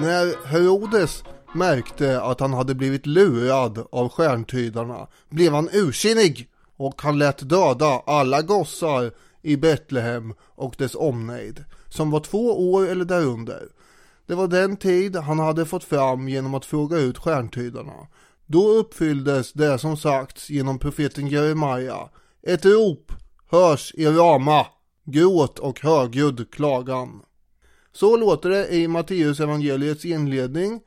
När Herodes märkte att han hade blivit lurad av stjärntydarna blev han ursinnig och han lät döda alla gossar i Betlehem och dess omnejd som var två år eller därunder. Det var den tid han hade fått fram genom att fråga ut stjärntydarna. Då uppfylldes det som sagts genom profeten Jeremia. Ett rop hörs i Rama, gråt och högljudd klagan. Så låter det i Matteus evangeliets inledning.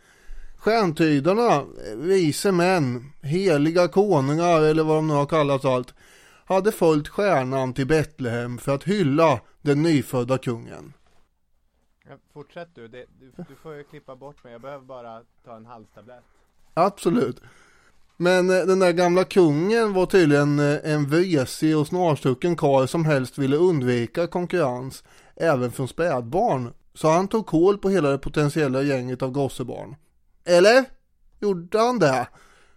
Stjärntydarna, vise män, heliga konungar eller vad de nu har kallats allt, hade följt stjärnan till Betlehem för att hylla den nyfödda kungen. fortsätt du. Det, du, du får ju klippa bort mig. Jag behöver bara ta en halstablett. Absolut. Men eh, den där gamla kungen var tydligen eh, en vresig och snarstucken karl som helst ville undvika konkurrens även från spädbarn. Så han tog koll på hela det potentiella gänget av gossebarn. Eller? Gjorde han det?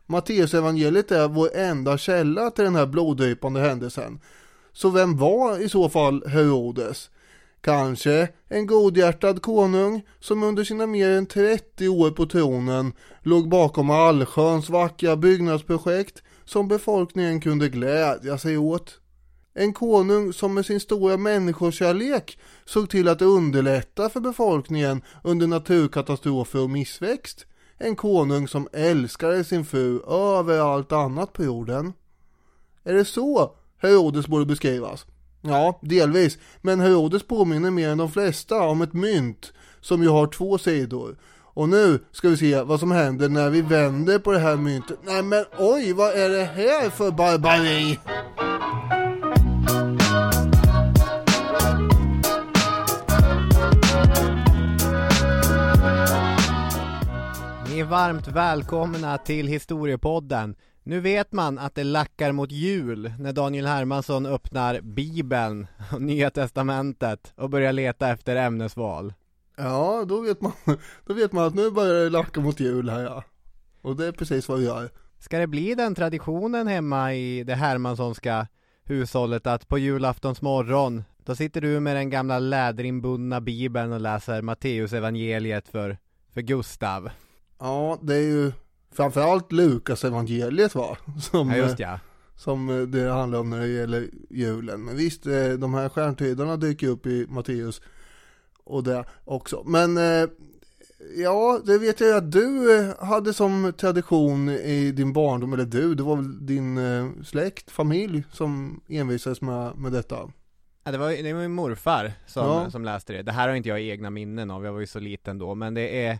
Matteus evangeliet är vår enda källa till den här bloddrypande händelsen. Så vem var i så fall Herodes? Kanske en godhjärtad konung som under sina mer än 30 år på tronen låg bakom allsköns vackra byggnadsprojekt som befolkningen kunde glädja sig åt. En konung som med sin stora människokärlek såg till att underlätta för befolkningen under naturkatastrofer och missväxt. En konung som älskade sin fru över allt annat på jorden. Är det så Herodes borde beskrivas? Ja, delvis. Men Herodes påminner mer än de flesta om ett mynt som ju har två sidor. Och nu ska vi se vad som händer när vi vänder på det här myntet. Nej men oj, vad är det här för barbari? Ni är varmt välkomna till Historiepodden. Nu vet man att det lackar mot jul när Daniel Hermansson öppnar Bibeln och Nya Testamentet och börjar leta efter ämnesval. Ja, då vet man, då vet man att nu börjar det lacka mot jul här ja. Och det är precis vad vi gör. Ska det bli den traditionen hemma i det Hermanssonska hushållet att på julaftons morgon då sitter du med den gamla läderinbundna bibeln och läser Matteus evangeliet för, för Gustav? Ja, det är ju framförallt Lukas evangeliet va? Som, ja, just ja. Som det handlar om när det gäller julen. Men visst, eh, de här stjärntydarna dyker upp i Matteus och det också. Men eh, ja, det vet jag att du eh, hade som tradition i din barndom, eller du, det var väl din släkt, familj som envisades med, med detta. Ja, det var, det var min morfar som, ja. som läste det. Det här har inte jag egna minnen av, jag var ju så liten då, men det är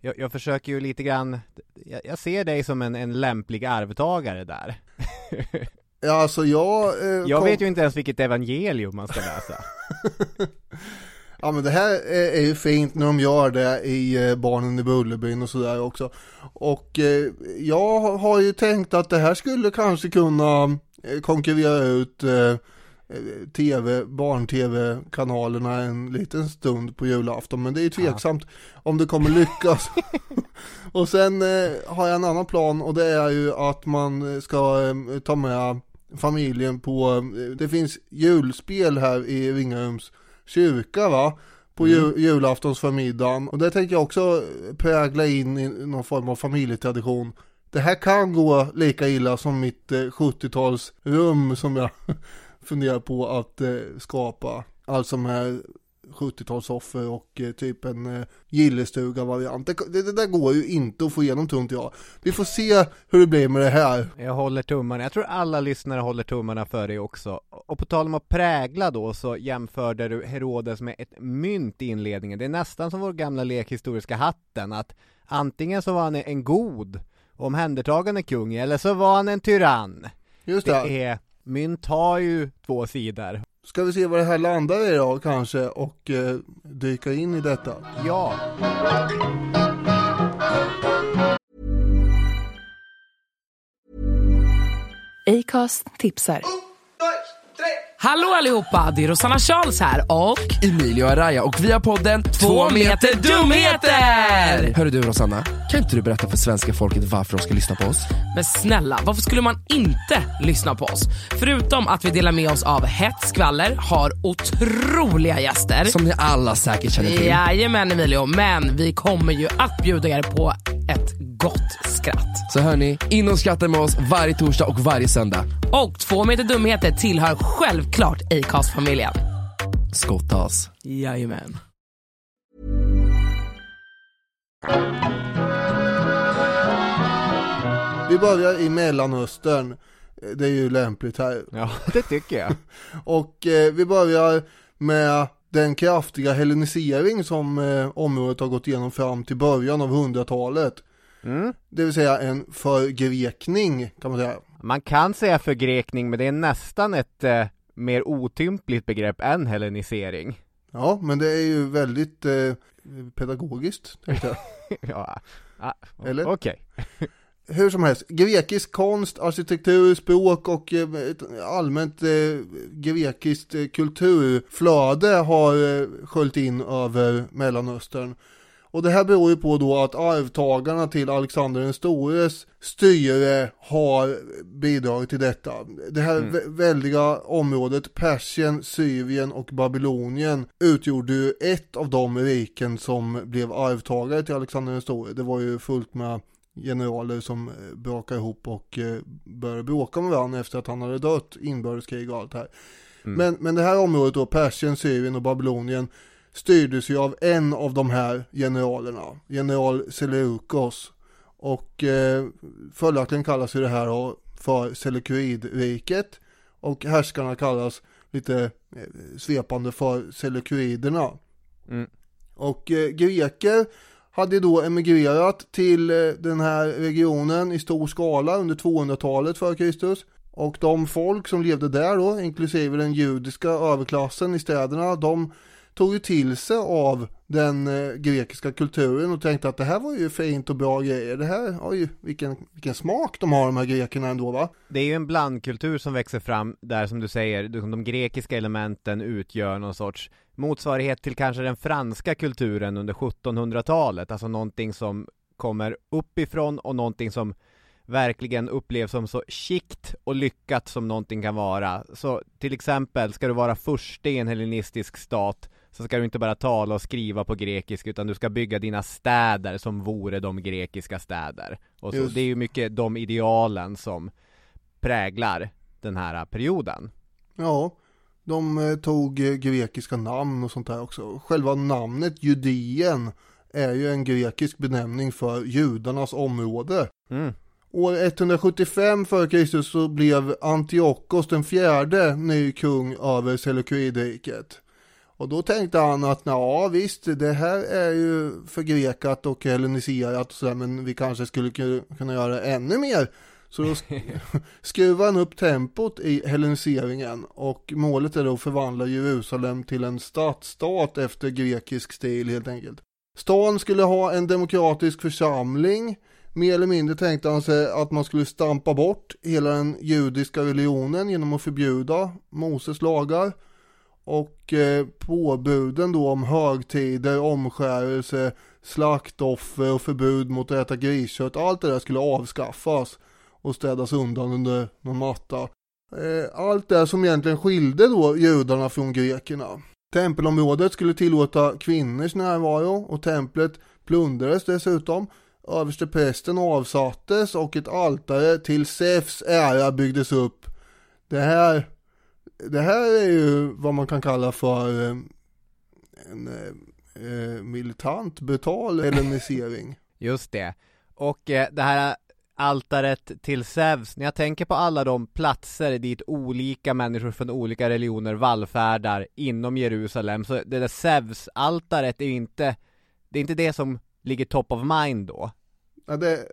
jag, jag försöker ju lite grann, jag, jag ser dig som en, en lämplig arvtagare där. ja, alltså jag... Eh, jag kom... vet ju inte ens vilket evangelium man ska läsa. ja, men det här är, är, ju fint när de gör det i eh, Barnen i Bullerbyn och sådär också. Och eh, jag har ju tänkt att det här skulle kanske kunna eh, konkurrera ut eh, tv, barn-tv-kanalerna en liten stund på julafton. Men det är ju tveksamt ja. om det kommer lyckas. och sen eh, har jag en annan plan och det är ju att man ska eh, ta med familjen på, eh, det finns julspel här i Ringarums kyrka va? På mm. jul, julaftonsförmiddagen. Och det tänker jag också prägla in i någon form av familjetradition. Det här kan gå lika illa som mitt 70-talsrum som jag funderar på att eh, skapa, alltså med 70-talsoffer och eh, typ en eh, gillestuga-variant. Det, det, det, där går ju inte att få igenom tror inte jag. Vi får se hur det blir med det här. Jag håller tummarna. Jag tror alla lyssnare håller tummarna för dig också. Och på tal om att prägla då så jämförde du Herodes med ett mynt i inledningen. Det är nästan som vår gamla lekhistoriska hatten att antingen så var han en god omhändertagande kung eller så var han en tyrann. Just det. det är mynt har ju två sidor. Ska vi se vad det här landar i då kanske och eh, dyka in i detta? Ja. Acast tipsar. Hallå allihopa, det är Rosanna Charles här och Emilio Araya och vi har podden Två meter dumheter! Hörru du Rosanna, kan inte du berätta för svenska folket varför de ska lyssna på oss? Men snälla, varför skulle man inte lyssna på oss? Förutom att vi delar med oss av hett skvaller, har otroliga gäster. Som ni alla säkert känner till. Jajamän Emilio, men vi kommer ju att bjuda er på ett gott skratt. Så hörni, in och skratta med oss varje torsdag och varje söndag. Och Två meter dumheter tillhör självklart Acast-familjen. Skottas. Jajamän. Vi börjar i Mellanöstern. Det är ju lämpligt här. Ja, det tycker jag. Och eh, vi börjar med den kraftiga hellenisering som eh, området har gått igenom fram till början av 100-talet. Mm. Det vill säga en förgrekning kan man säga. Man kan säga förgrekning, men det är nästan ett eh, mer otympligt begrepp än hellenisering. Ja, men det är ju väldigt eh, pedagogiskt. tänkte jag. ja, ah, Eller? Okej. Hur som helst, grekisk konst, arkitektur, språk och eh, ett allmänt eh, grekiskt eh, kulturflöde har eh, sköljt in över Mellanöstern. Och det här beror ju på då att arvtagarna till Alexander den stores styre har bidragit till detta. Det här Mm. vä- väldiga området, Persien, Syrien och Babylonien utgjorde ju ett av de riken som blev arvtagare till Alexander den store. Det var ju fullt med generaler som eh, brakade ihop och eh, började bråka med varandra efter att han hade dött, inbördeskrig och allt det här. Mm. Men, men det här området då, Persien, Syrien och Babylonien styrdes ju av en av de här generalerna, general Seleukos. Och eh, följaktligen kallas ju det här för Seleucidriket och härskarna kallas lite eh, svepande för Seleuciderna. Mm. Och eh, greker hade då emigrerat till eh, den här regionen i stor skala under 200-talet före Kristus. Och de folk som levde där då, inklusive den judiska överklassen i städerna, de tog ju till sig av den eh, grekiska kulturen och tänkte att det här var ju fint och bra grejer. Det här, oj, vilken, vilken smak de har de här grekerna ändå va? Det är ju en blandkultur som växer fram där som du säger, de grekiska elementen utgör någon sorts motsvarighet till kanske den franska kulturen under 1700-talet, alltså någonting som kommer uppifrån och någonting som verkligen upplevs som så skikt och lyckat som någonting kan vara. Så till exempel, ska du vara först i en hellenistisk stat så ska du inte bara tala och skriva på grekiska utan du ska bygga dina städer som vore de grekiska städer. Och så, det är ju mycket de idealen som präglar den här perioden. Ja, de eh, tog eh, grekiska namn och sånt där också. Själva namnet Judeen är ju en grekisk benämning för judarnas område. Mm. År 175 f.Kr. så blev Antiochos den fjärde ny kung över Seleucidriket. Och då tänkte han att ja visst, det här är ju förgrekat och helleniserat och sådär, men vi kanske skulle ku- kunna göra ännu mer. Så då sk- skruvar han upp tempot i helleniseringen och målet är då att förvandla Jerusalem till en stadsstat efter grekisk stil helt enkelt. Stan skulle ha en demokratisk församling mer eller mindre tänkte han sig att man skulle stampa bort hela den judiska religionen genom att förbjuda Moses lagar. Och eh, påbuden då om högtider, omskärelse, slaktoffer och förbud mot att äta griskött. Allt det där skulle avskaffas och städas undan under någon matta. Eh, allt det som egentligen skilde då judarna från grekerna. Tempelområdet skulle tillåta kvinnors närvaro och templet plundrades dessutom. Översteprästen avsattes och ett altare till Zeus ära byggdes upp. Det här, det här är ju vad man kan kalla för eh, en eh, eh, militant, brutal hellenisering. Just det. Och eh, det här altaret till Zeus, när jag tänker på alla de platser dit olika människor från olika religioner vallfärdar inom Jerusalem, så det där Zeus-altaret är ju inte, det är inte det som ligger top of mind då. Ja, det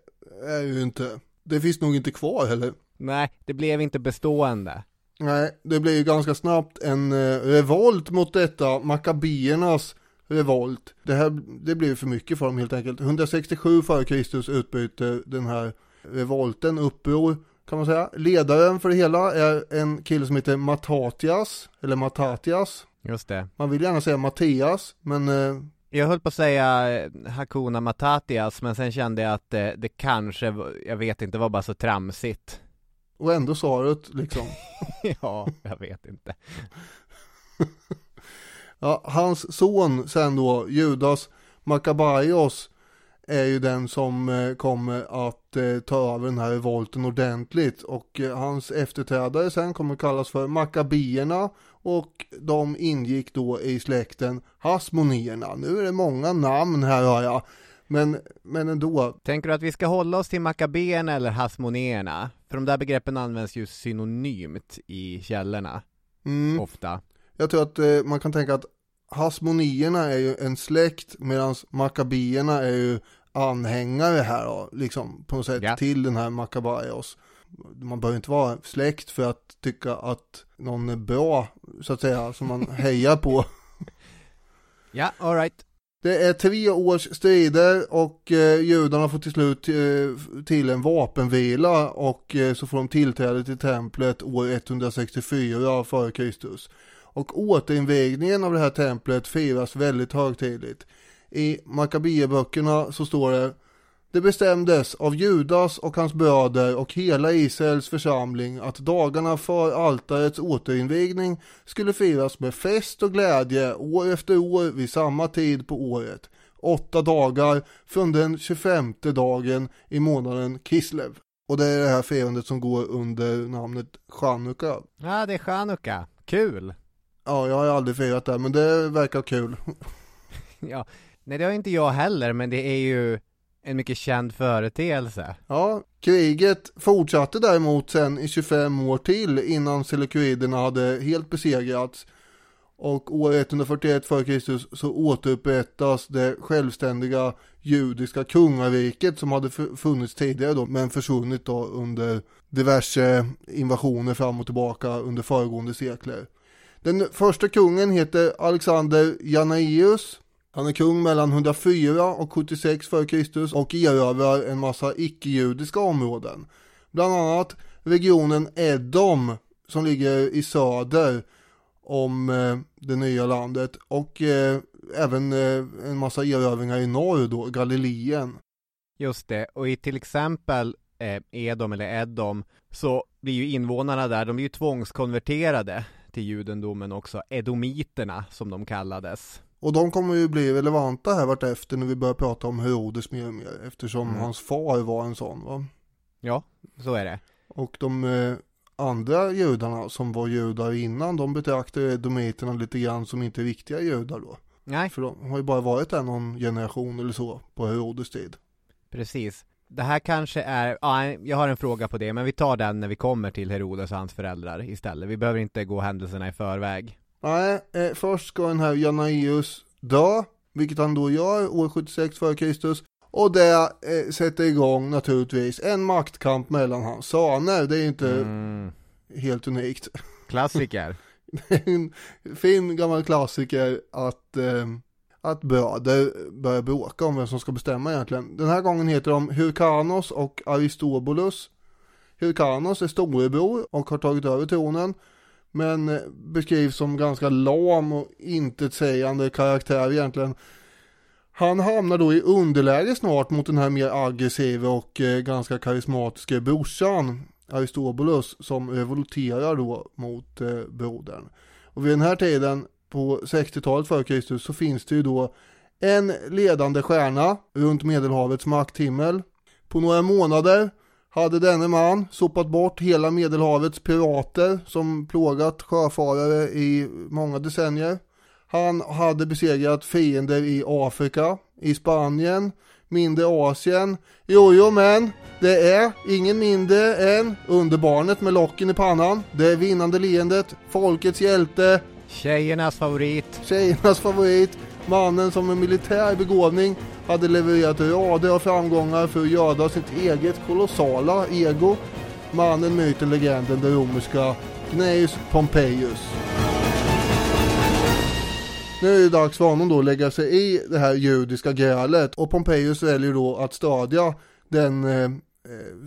är ju inte, det finns nog inte kvar heller. Nej, det blev inte bestående. Nej, det blir ju ganska snabbt en eh, revolt mot detta, Makkabiernas revolt. Det här, det blev för mycket för dem helt enkelt. 167 f.Kr. utbryter den här revolten, uppror, kan man säga. Ledaren för det hela är en kille som heter Matatias, eller Matatias. Just det. Man vill gärna säga Mattias, men eh, Jag höll på att säga eh, Hakuna Matatias, men sen kände jag att eh, det kanske, jag vet inte, var bara så tramsigt. Och ändå svaret liksom. ja, jag vet inte. Ja, hans son sen då, Judas Makabaios, är ju den som eh, kommer att eh, ta över den här revolten ordentligt och eh, hans efterträdare sen kommer kallas för Makabierna och de ingick då i släkten Hasmonierna. Nu är det många namn här har jag, men, men ändå. Tänker du att vi ska hålla oss till Makabeerna eller Hasmoneerna? För de där begreppen används ju synonymt i källorna, Mm. ofta. Jag tror att eh, man kan tänka att Hasmonierna är ju en släkt medan Makabierna är ju anhängare här då, liksom på något sätt Ja. till den här Makabaios. Man behöver inte vara släkt för att tycka att någon är bra, så att säga, som man hejar på. Ja, alright. Det är tre års strider och eh, judarna får till slut eh, till en vapenvila och eh, så får de tillträde till templet år 164 före Kristus. Och återinvigningen av det här templet firas väldigt högtidligt. I Makabieböckerna så står det det bestämdes av Judas och hans bröder och hela Israels församling att dagarna för altarets återinvigning skulle firas med fest och glädje år efter år vid samma tid på året. Åtta dagar från den 25 dagen i månaden Kislev. Och det är det här firandet som går under namnet Chanukka. Ja, det är Chanukka. Kul! Ja, jag har aldrig firat det, men det verkar kul. Ja, nej det har inte jag heller, men det är ju en mycket känd företeelse. Ja, kriget fortsatte däremot sen i 25 år till innan seleukiderna hade helt besegrats. Och år 141 f.Kr. så återupprättas det självständiga judiska kungariket som hade funnits tidigare då, men försvunnit då under diverse invasioner fram och tillbaka under föregående sekler. Den första kungen heter Alexander Janaius han är kung mellan 104 och 76 f.Kr. och erövrar en massa icke-judiska områden. Bland annat regionen Edom som ligger i söder om eh, det nya landet och eh, även eh, en massa erövringar i norr då, Galileen. Just det, och i till exempel Edom eller Edom så blir ju invånarna där, de blir ju tvångskonverterade till judendomen också, edomiterna som de kallades. Och de kommer ju bli relevanta här vartefter när vi börjar prata om Herodes mer och mer eftersom Mm. hans far var en sån va. Ja, så är det. Och de eh, andra judarna som var judar innan, de betraktar edomiterna lite grann som inte riktiga judar då. Nej, För de har ju bara varit där någon generation eller så på Herodes tid. precis. Det här kanske är, ja, jag har en fråga på det, men vi tar den när vi kommer till Herodes och hans föräldrar istället. Vi behöver inte gå händelserna i förväg. Nej, eh, först ska den här Janaius dö, vilket han då gör år 76 f.Kr. Och det eh, sätter igång naturligtvis en maktkamp mellan hans söner. Det är inte Mm, helt unikt. klassiker. en fin gammal klassiker att, eh, att bröder börjar bråka om vem som ska bestämma egentligen. Den här gången heter de Hyrkanos och Aristobulus. Hyrkanos är storebror och har tagit över tronen. Men eh, beskrivs som ganska lam och intetsägande karaktär egentligen. Han hamnar då i underläge snart mot den här mer aggressiva och eh, ganska karismatiska brorsan Aristobulus som revolterar då mot eh, brodern. Och vid den här tiden på 60-talet före Kristus så finns det ju då en ledande stjärna runt Medelhavets makthimmel. På några månader hade denne man sopat bort hela Medelhavets pirater som plågat sjöfarare i många decennier. Han hade besegrat fiender i Afrika, i Spanien, mindre Asien. Jo, jo, men det är ingen mindre än underbarnet med locken i pannan, det vinnande leendet, folkets hjälte, Tjejernas favorit. tjejernas favorit, mannen som med militär begåvning hade levererat rader av framgångar för att göda sitt eget kolossala ego. Mannen, myten, legenden, den romerska Gnaeus Pompeius. Nu är det dags för honom då att lägga sig i det här judiska grälet och Pompeius väljer då att stödja den eh, eh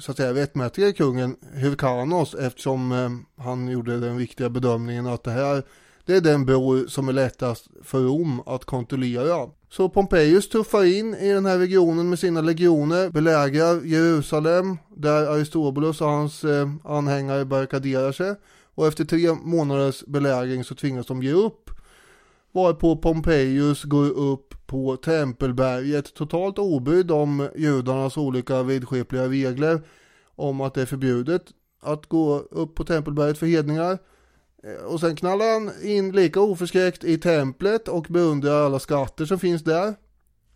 så att säga rättmätige kungen Hyrkanos eftersom eh, han gjorde den viktiga bedömningen att det här det är den bro som är lättast för Rom att kontrollera. Så Pompejus tuffar in i den här regionen med sina legioner, belägrar Jerusalem där Aristobulus och hans eh, anhängare barrikaderar sig och efter tre månaders belägring så tvingas de ge upp. Varpå Pompejus går upp på Tempelberget totalt obrydd om judarnas olika vidskepliga regler om att det är förbjudet att gå upp på Tempelberget för hedningar. Eh, och sen knallar han in lika oförskräckt i templet och beundrar alla skatter som finns där.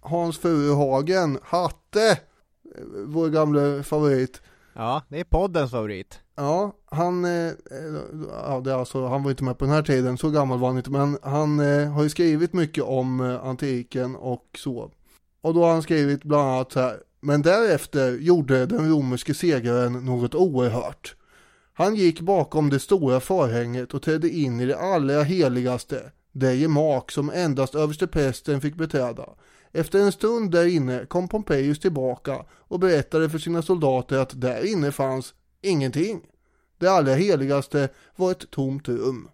Hans Furuhagen, Hatte, eh, vår gamla favorit. Ja, det är poddens favorit. Ja, han, eh, ja, det är alltså, han var inte med på den här tiden, så gammal var han inte, men han eh, har ju skrivit mycket om eh, antiken och så. Och då har han skrivit bland annat så här, men därefter gjorde den romerske segraren något oerhört. Han gick bakom det stora förhänget och trädde in i det allra heligaste, det gemak som endast översteprästen fick beträda. Efter en stund där inne kom Pompejus tillbaka och berättade för sina soldater att där inne fanns ingenting. Det allra heligaste var ett tomt rum.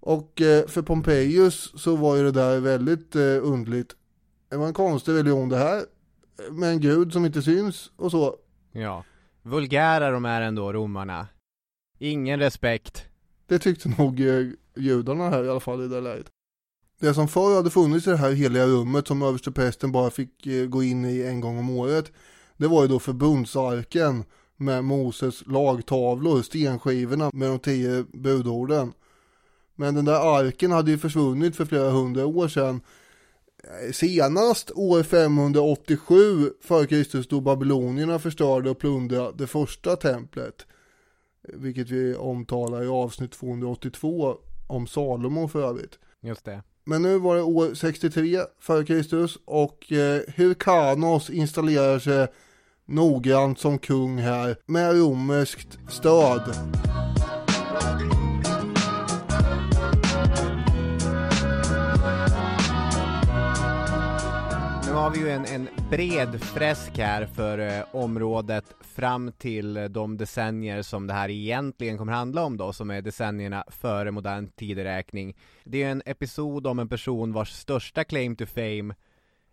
Och eh, för Pompejus så var ju det där väldigt underligt. undligt. Det var en konstig religion det här. Med en gud som inte syns och så. Ja. Vulgära de är ändå, romarna. Ingen respekt. Det tyckte nog eh, judarna här i alla fall i det läget. Det som förr hade funnits i det här heliga rummet som översteprästen bara fick eh, gå in i en gång om året. Det var ju då förbundsarken med Moses lagtavlor, stenskivorna med de tio budorden. Men den där arken hade ju försvunnit för flera hundra år sedan. Eh, senast år 587 före Kristus då babylonierna förstörde och plundrade det första templet. Vilket vi omtalar i avsnitt 282 om Salomo för övrigt. Just det. Men nu var det år 63 f.Kr. och eh, Hyrkanos installerar sig noggrant som kung här med romerskt stöd. Nu har vi ju en, en bred fresk här för eh, området fram till de decennier som det här egentligen kommer handla om då, som är decennierna före modern tideräkning. Det är en episod om en person vars största claim to fame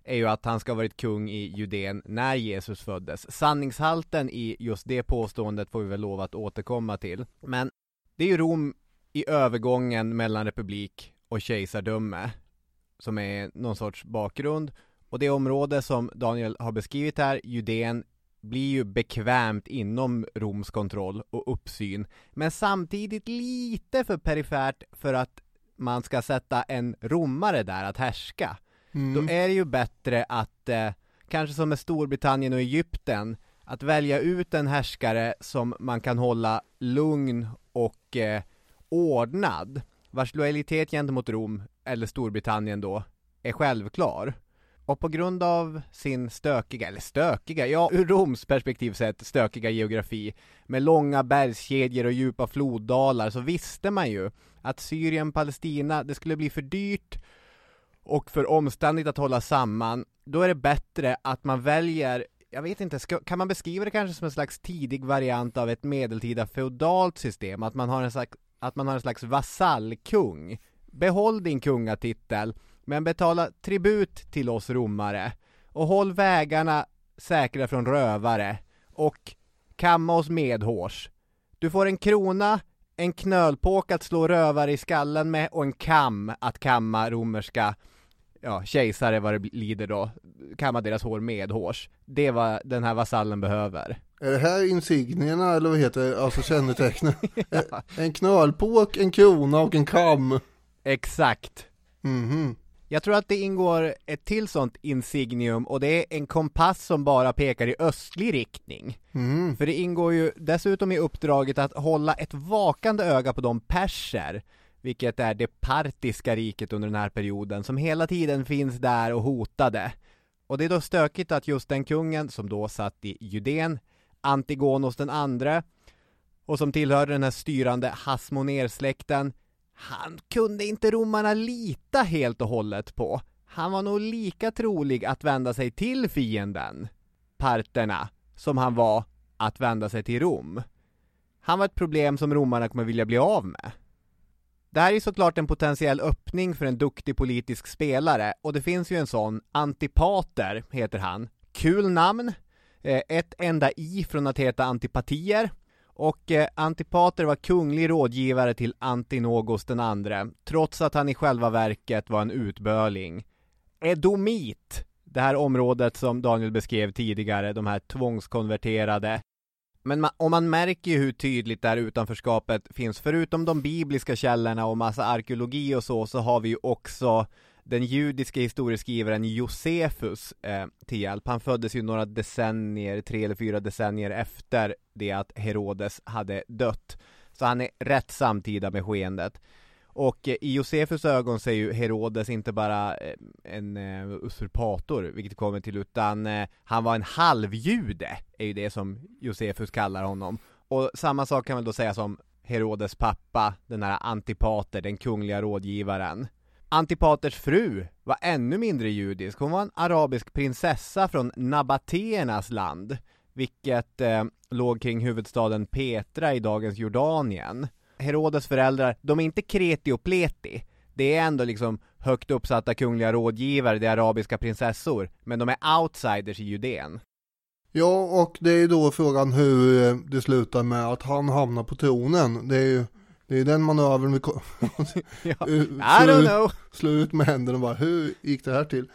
är ju att han ska ha varit kung i Judeen när Jesus föddes. Sanningshalten i just det påståendet får vi väl lov att återkomma till. Men det är ju Rom i övergången mellan republik och kejsardöme som är någon sorts bakgrund. Och det område som Daniel har beskrivit här, Judeen, blir ju bekvämt inom Roms kontroll och uppsyn, men samtidigt lite för perifert för att man ska sätta en romare där att härska. Mm. Då är det ju bättre att, eh, kanske som med Storbritannien och Egypten, att välja ut en härskare som man kan hålla lugn och eh, ordnad, vars lojalitet gentemot Rom, eller Storbritannien då, är självklar. Och på grund av sin stökiga, eller stökiga, ja ur Roms perspektiv sett stökiga geografi med långa bergskedjor och djupa floddalar så visste man ju att Syrien, Palestina, det skulle bli för dyrt och för omständigt att hålla samman, då är det bättre att man väljer jag vet inte, ska, kan man beskriva det kanske som en slags tidig variant av ett medeltida feodalt system? Att man har en slags, att man har en slags vasallkung? Behåll din kungatitel, men betala tribut till oss romare. Och håll vägarna säkra från rövare. Och kamma oss medhårs. Du får en krona, en knölpåk att slå rövare i skallen med och en kam att kamma romerska ja, kejsare vad det lider då, kamma deras hår med hårs. Det är vad den här vasallen behöver. Är det här insignierna eller vad heter det, alltså kännetecknen? ja. En knölpåk, en krona och en kam. Exakt. Mm jag tror att det ingår ett till sånt insignium och det är en kompass som bara pekar i östlig riktning. Mm. För det ingår ju dessutom i uppdraget att hålla ett vakande öga på de perser vilket är det partiska riket under den här perioden, som hela tiden finns där och hotade. Och det är då stökigt att just den kungen, som då satt i Judeen, Antigonos den andre, och som tillhörde den här styrande Hasmonersläkten, han kunde inte romarna lita helt och hållet på. Han var nog lika trolig att vända sig till fienden, parterna, som han var att vända sig till Rom. Han var ett problem som romarna kommer vilja bli av med. Det här är såklart en potentiell öppning för en duktig politisk spelare och det finns ju en sån, Antipater heter han. Kul namn, eh, ett enda i från att heta antipatier och eh, Antipater var kunglig rådgivare till Antinogos den andre, trots att han i själva verket var en utböling. Edomit, det här området som Daniel beskrev tidigare, de här tvångskonverterade. Men man, och man märker ju hur tydligt det här utanförskapet finns, förutom de bibliska källorna och massa arkeologi och så, så har vi ju också den judiska historieskrivaren Josefus eh, till hjälp. Han föddes ju några decennier, tre eller fyra decennier efter det att Herodes hade dött. Så han är rätt samtida med skeendet. Och eh, i Josefus ögon så är ju Herodes inte bara eh, en eh, usurpator, vilket kommer till, utan han var en halvjude, är ju det som Josefus kallar honom. Och samma sak kan väl då sägas om Herodes pappa, den här Antipater, den kungliga rådgivaren. Antipaters fru var ännu mindre judisk, hon var en arabisk prinsessa från Nabateernas land, vilket eh, låg kring huvudstaden Petra i dagens Jordanien. Herodes föräldrar, de är inte kreti och pleti. Det är ändå liksom högt uppsatta kungliga rådgivare, det är arabiska prinsessor, men de är outsiders i Judeen. Ja, och det är ju då frågan hur eh, det slutar med att han hamnar på tronen. Det är ju det är den manövern vi ja, I don't know. slår ut med händerna och bara, hur gick det här till?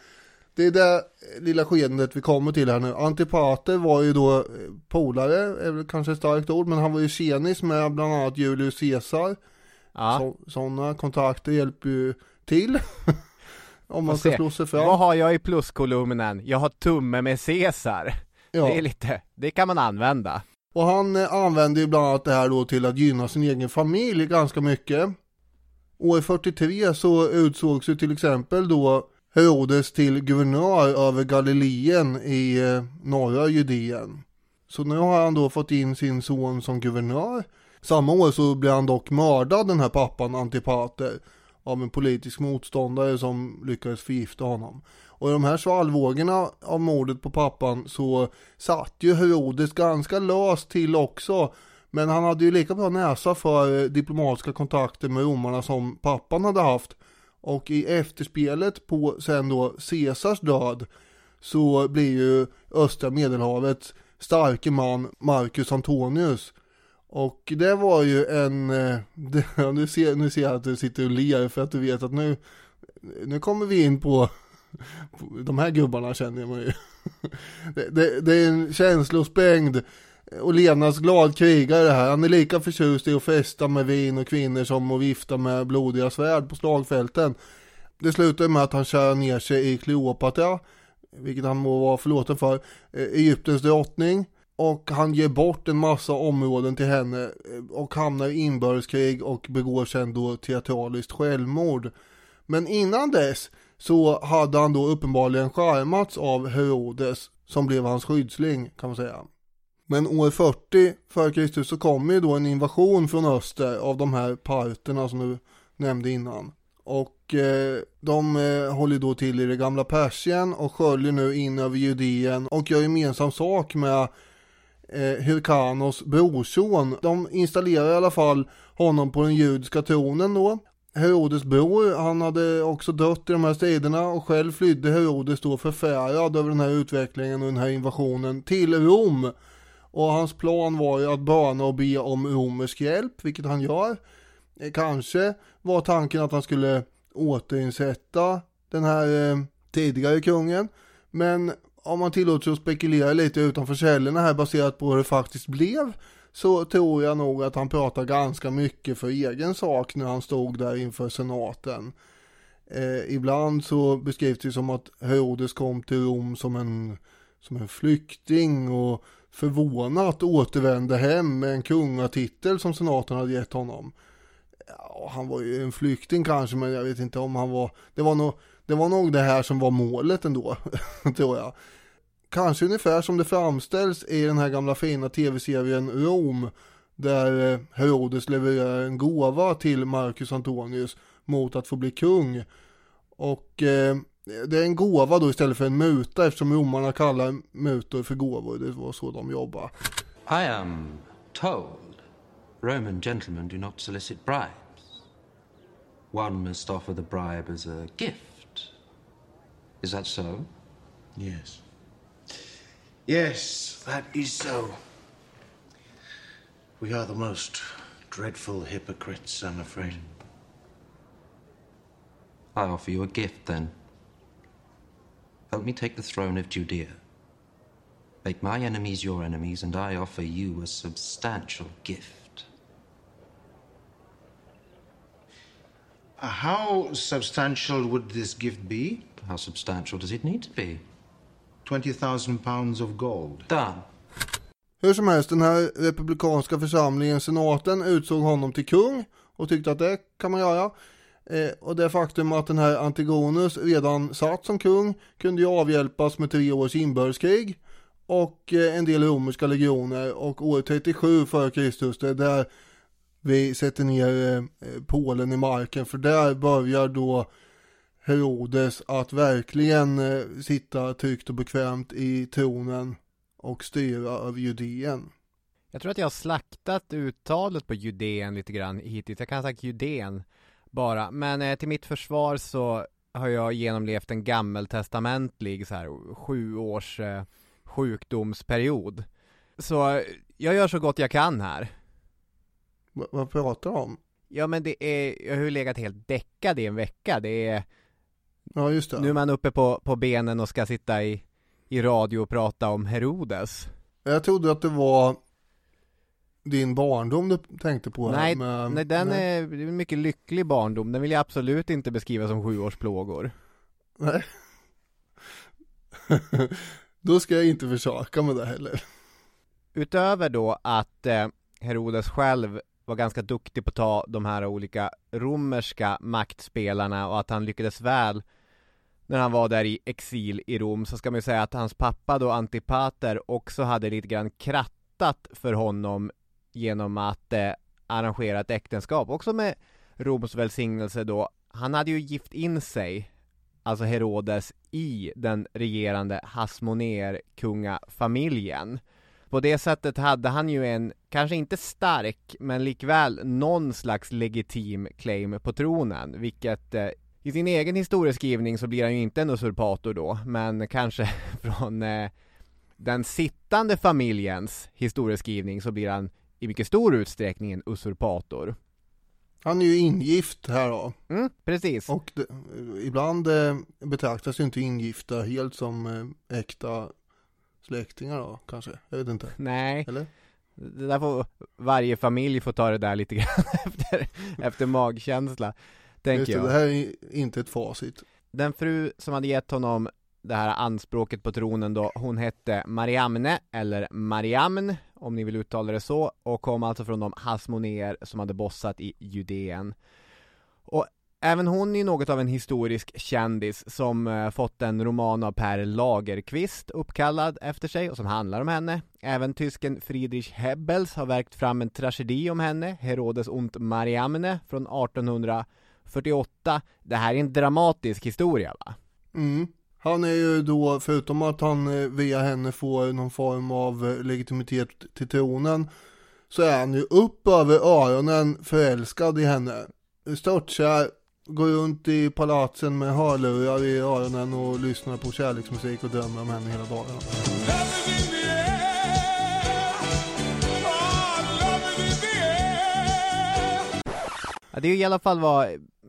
Det är det lilla skedet vi kommer till här nu. Antipater var ju då eh, polare, är väl kanske ett starkt ord, men han var ju tjenis med bland annat Julius Caesar. Ja. Sådana kontakter hjälper ju till. Om man ska slå sig fram. Vad har jag i pluskolumnen? Jag har tumme med Caesar. Ja. Det är lite, det kan man använda. Och han eh, använder använde ju bland annat det här då till att gynna sin egen familj ganska mycket. År 43 så utsågs ju till exempel då Herodes till guvernör över Galileen i eh, norra Judeen. Så nu har han då fått in sin son som guvernör. Samma år så blev han dock mördad den här pappan Antipater av en politisk motståndare som lyckades förgifta honom. Och i de här svallvågorna av mordet på pappan så satt ju Herodes ganska löst till också. Men han hade ju lika bra näsa för eh, diplomatiska kontakter med romarna som pappan hade haft. Och i efterspelet på sen då Caesars död så blir ju östra medelhavets starke man Marcus Antonius. Och det var ju en, eh, det, nu, ser, nu ser jag att du sitter och ler för att du vet att nu, nu kommer vi in på, de här gubbarna känner man ju. Det, det, det är en känslosprängd och levnadsglad krigare här. Han är lika förtjust i att festa med vin och kvinnor som att vifta med blodiga svärd på slagfälten. Det slutar med att han kör ner sig i Kleopatra, vilket han må vara förlåten för, eh, Egyptens drottning. Och han ger bort en massa områden till henne eh, och hamnar i inbördeskrig och begår sen då teatraliskt självmord. Men innan dess så hade han då uppenbarligen skärmats av Herodes som blev hans skyddsling kan man säga. Men år 40 f.Kr. så kommer ju då en invasion från öster av de här parterna som du nämnde innan. Och eh, de eh, håller då till i det gamla Persien och sköljer nu in över Judeen och gör gemensam sak med eh, Hyrkanos brorson. De installerar i alla fall honom på den judiska tronen då. Herodes bror, han hade också dött i de här striderna och själv flydde Herodes då förfärad över den här utvecklingen och den här invasionen till Rom. Och hans plan var ju att böna och be om romersk hjälp, vilket han gör. Eh, kanske var tanken att han skulle återinsätta den här eh, tidigare kungen. Men om man tillåter sig att spekulera lite utanför källorna här baserat på hur det faktiskt blev så tror jag nog att han pratar ganska mycket för egen sak när han stod där inför senaten. Eh, ibland så beskrivs det som att Herodes kom till Rom som en, som en flykting och förvånat återvände hem med en kungatitel som senaten hade gett honom. Ja, han var ju en flykting kanske men jag vet inte om han var, det var nog det var nog det här som var målet ändå, tror jag. Kanske ungefär som det framställs i den här gamla fina tv-serien Rom, där eh, Herodes levererar en gåva till Marcus Antonius mot att få bli kung. Och eh, det är en gåva då istället för en muta eftersom romarna kallar mutor för gåvor, det var så de jobbade. I am told Roman gentlemen do not solicit bribes. One must offer the bribe as a gift. Is that so? Yes. Yes, that is so. We are the most dreadful hypocrites, I'm afraid. I offer you a gift then. Help me take the throne of Judea. Make my enemies your enemies, and I offer you a substantial gift. How substantial would this gift be? How substantial does it need to be? 20,000 pounds of gold. Done. Hur som helst, den här republikanska församlingen, senaten, utsåg honom till kung och tyckte att det kan man göra. Eh, och det faktum att den här Antigonus redan satt som kung kunde ju avhjälpas med tre års inbördeskrig och eh, en del romerska legioner och år 37 före Kristus det är där vi sätter ner eh, Polen i marken för där börjar då Herodes att verkligen eh, sitta tryggt och bekvämt i tronen och styra över Judeen. Jag tror att jag har slaktat uttalet på Judeen lite grann hittills. Jag kan ha sagt Judeen bara. Men eh, till mitt försvar så har jag genomlevt en gammeltestamentlig så här sju års eh, sjukdomsperiod. Så jag gör så gott jag kan här. V- vad pratar du om? Ja men det är, jag har ju legat helt däckad i en vecka. Det är, Ja just det. nu är man uppe på, på benen och ska sitta i, i radio och prata om Herodes. Jag trodde att det var din barndom du tänkte på Nej, men- nej den nej. är en mycket lycklig barndom. Den vill jag absolut inte beskriva som sjuårsplågor. Nej. Då ska jag inte försöka med det heller. Utöver då att eh, Herodes själv var ganska duktig på att ta de här olika romerska maktspelarna och att han lyckades väl när han var där i exil i Rom så ska man ju säga att hans pappa då Antipater också hade lite grann krattat för honom genom att eh, arrangera ett äktenskap också med Roms välsignelse då. Han hade ju gift in sig, alltså Herodes, i den regerande Hasmoner kungafamiljen. På det sättet hade han ju en, kanske inte stark, men likväl någon slags legitim claim på tronen, vilket eh, i sin egen historieskrivning så blir han ju inte en usurpator då, men kanske från eh, den sittande familjens historieskrivning så blir han i mycket stor utsträckning en usurpator. Han är ju ingift här då. Mm, precis. Och det, ibland eh, betraktas ju inte ingifta helt som eh, äkta släktingar då kanske. Jag vet inte. Nej, Eller? det där får varje familj få ta det där lite grann efter, efter magkänsla, tänker Just det, jag. det här är inte ett facit. Den fru som hade gett honom det här anspråket på tronen då, hon hette Mariamne, eller Mariamn, om ni vill uttala det så, och kom alltså från de Hasmoner som hade bossat i Judeen. Och även hon är något av en historisk kändis som eh, fått en roman av Per Lagerkvist uppkallad efter sig och som handlar om henne. Även tysken Friedrich Hebbels har verkt fram en tragedi om henne, Herodes und Mariamne från 1848. Det här är en dramatisk historia va? Mm. Han är ju då, förutom att han eh, via henne får någon form av eh, legitimitet till tronen, så är han ju upp över öronen förälskad i henne. Störtkär, går runt i palatsen med hörlurar i öronen och lyssnar på kärleksmusik och drömmer om henne hela dagarna. Ja, det är i alla fall vad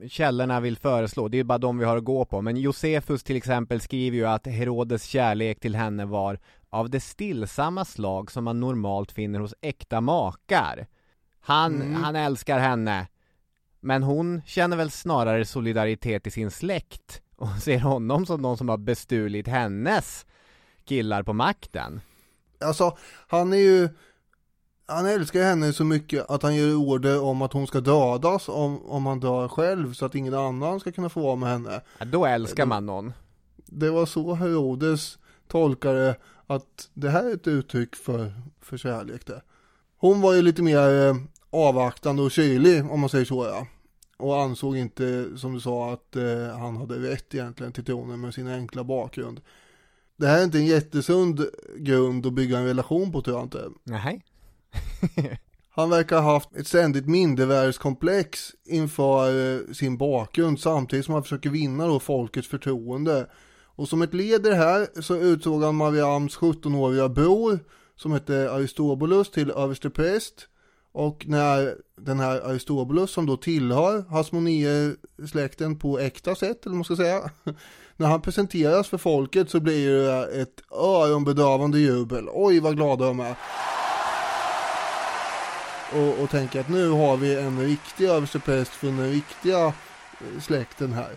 källorna vill föreslå, det är bara de vi har att gå på. Men Josefus till exempel skriver ju att Herodes kärlek till henne var av det stillsamma slag som man normalt finner hos äkta makar. Han, Mm. han älskar henne, men hon känner väl snarare solidaritet i sin släkt och ser honom som någon som har bestulit hennes killar på makten. Alltså, han är ju, han älskar henne så mycket att han ger order om att hon ska dödas om, om han dör själv så att ingen annan ska kunna få vara med henne. Ja, då älskar man någon. Det var så Herodes tolkade att det här är ett uttryck för, för kärlek det. Hon var ju lite mer eh, avvaktande och kylig om man säger så ja. Och ansåg inte som du sa att eh, han hade rätt egentligen till tronen med sin enkla bakgrund. Det här är inte en jättesund grund att bygga en relation på tror jag inte. Nej. Han verkar ha haft ett ständigt mindervärdeskomplex inför eh, sin bakgrund samtidigt som han försöker vinna då folkets förtroende. Och som ett led i det här så utsåg han Mariams 17-åriga bror som hette Aristobulus till överstepräst. Och när den här Aristobulus som då tillhör Hasmoniersläkten på äkta sätt, eller vad man ska säga. När han presenteras för folket så blir det ett öronbedövande jubel. Oj vad glada de är och, och tänker att nu har vi en riktig överstepräst från den riktiga eh, släkten här.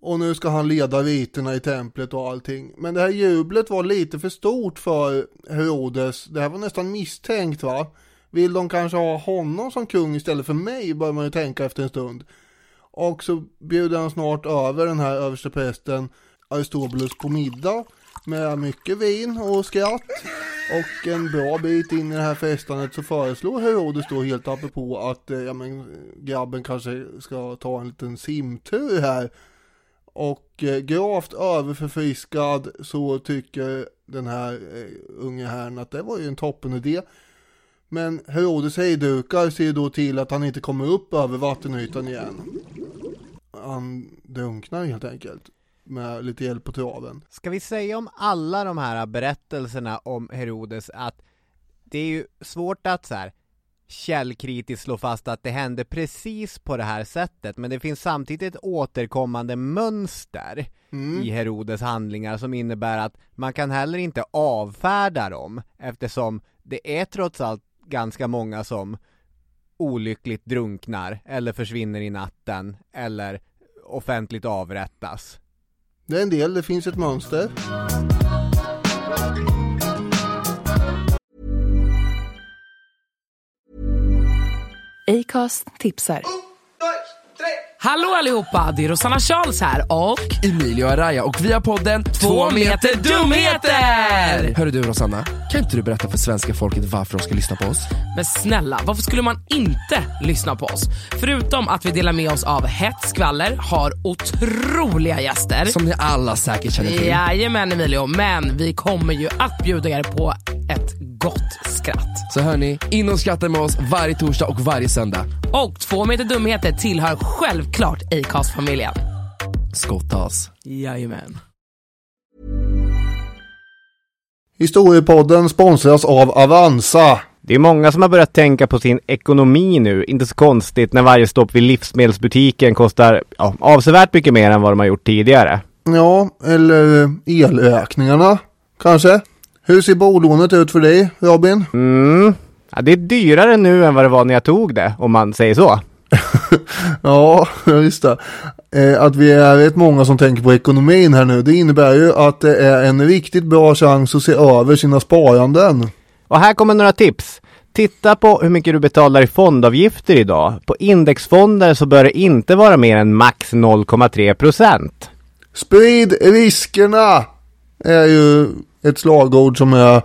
Och nu ska han leda riterna i templet och allting. Men det här jublet var lite för stort för Herodes. Det här var nästan misstänkt va. Vill de kanske ha honom som kung istället för mig Börjar man ju tänka efter en stund. Och så bjuder han snart över den här översteprästen Aristobulus på middag med mycket vin och skratt. Och en bra bit in i det här festandet så föreslår Herodes då helt apropå att eh, ja, men, grabben kanske ska ta en liten simtur här. Och eh, gravt överförfriskad så tycker den här eh, unge herrn att det var ju en toppen idé. Men Herodes hejdukar ser då till att han inte kommer upp över vattenytan igen. Han drunknar helt enkelt med lite hjälp på traven. Ska vi säga om alla de här berättelserna om Herodes att det är ju svårt att så här källkritiskt slå fast att det hände precis på det här sättet, men det finns samtidigt ett återkommande mönster Mm. i Herodes handlingar som innebär att man kan heller inte avfärda dem eftersom det är trots allt ganska många som olyckligt drunknar eller försvinner i natten eller offentligt avrättas. Det är en del, det finns ett mönster. Acast tipsar. Hallå allihopa, det är Rosanna Charles här och Emilio Araya och vi har podden Två meter dumheter! Hörru du Rosanna, kan inte du berätta för svenska folket varför de ska lyssna på oss? Men snälla, varför skulle man inte lyssna på oss? Förutom att vi delar med oss av hett skvaller, har otroliga gäster. Som ni alla säkert känner till. Jajamän Emilio, men vi kommer ju att bjuda er på ett gott skratt. Så hörni, in och skratta med oss varje torsdag och varje söndag. Och Två meter dumheter tillhör självklart Acast-familjen. Skottas. Jajamän. Historiepodden sponsras av Avanza. Det är många som har börjat tänka på sin ekonomi nu, inte så konstigt när varje stopp vid livsmedelsbutiken kostar ja, avsevärt mycket mer än vad de har gjort tidigare. Ja, eller elräkningarna kanske. Hur ser bolånet ut för dig, Robin? Mm, ja, det är dyrare nu än vad det var när jag tog det, om man säger så. Ja, just det. Eh, att vi är rätt många som tänker på ekonomin här nu. Det innebär ju att det är en riktigt bra chans att se över sina sparanden. Och här kommer några tips. Titta på hur mycket du betalar i fondavgifter idag. På indexfonder så bör det inte vara mer än max 0,3 procent. Sprid riskerna är ju ett slagord som är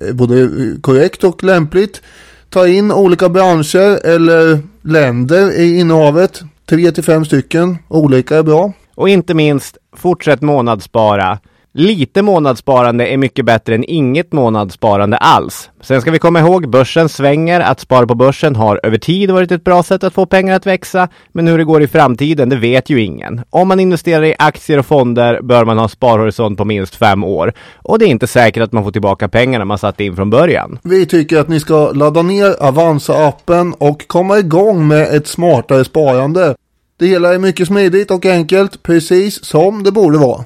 eh, både korrekt och lämpligt. Ta in olika branscher eller länder i innehavet. Tre till fem stycken. Olika är bra. Och inte minst, fortsätt månadsspara. Lite månadssparande är mycket bättre än inget månadssparande alls. Sen ska vi komma ihåg, börsen svänger. Att spara på börsen har över tid varit ett bra sätt att få pengar att växa. Men hur det går i framtiden, det vet ju ingen. Om man investerar i aktier och fonder bör man ha sparhorisont på minst fem år. Och det är inte säkert att man får tillbaka pengarna man satte in från början. Vi tycker att ni ska ladda ner Avanza-appen och komma igång med ett smartare sparande. Det hela är mycket smidigt och enkelt, precis som det borde vara.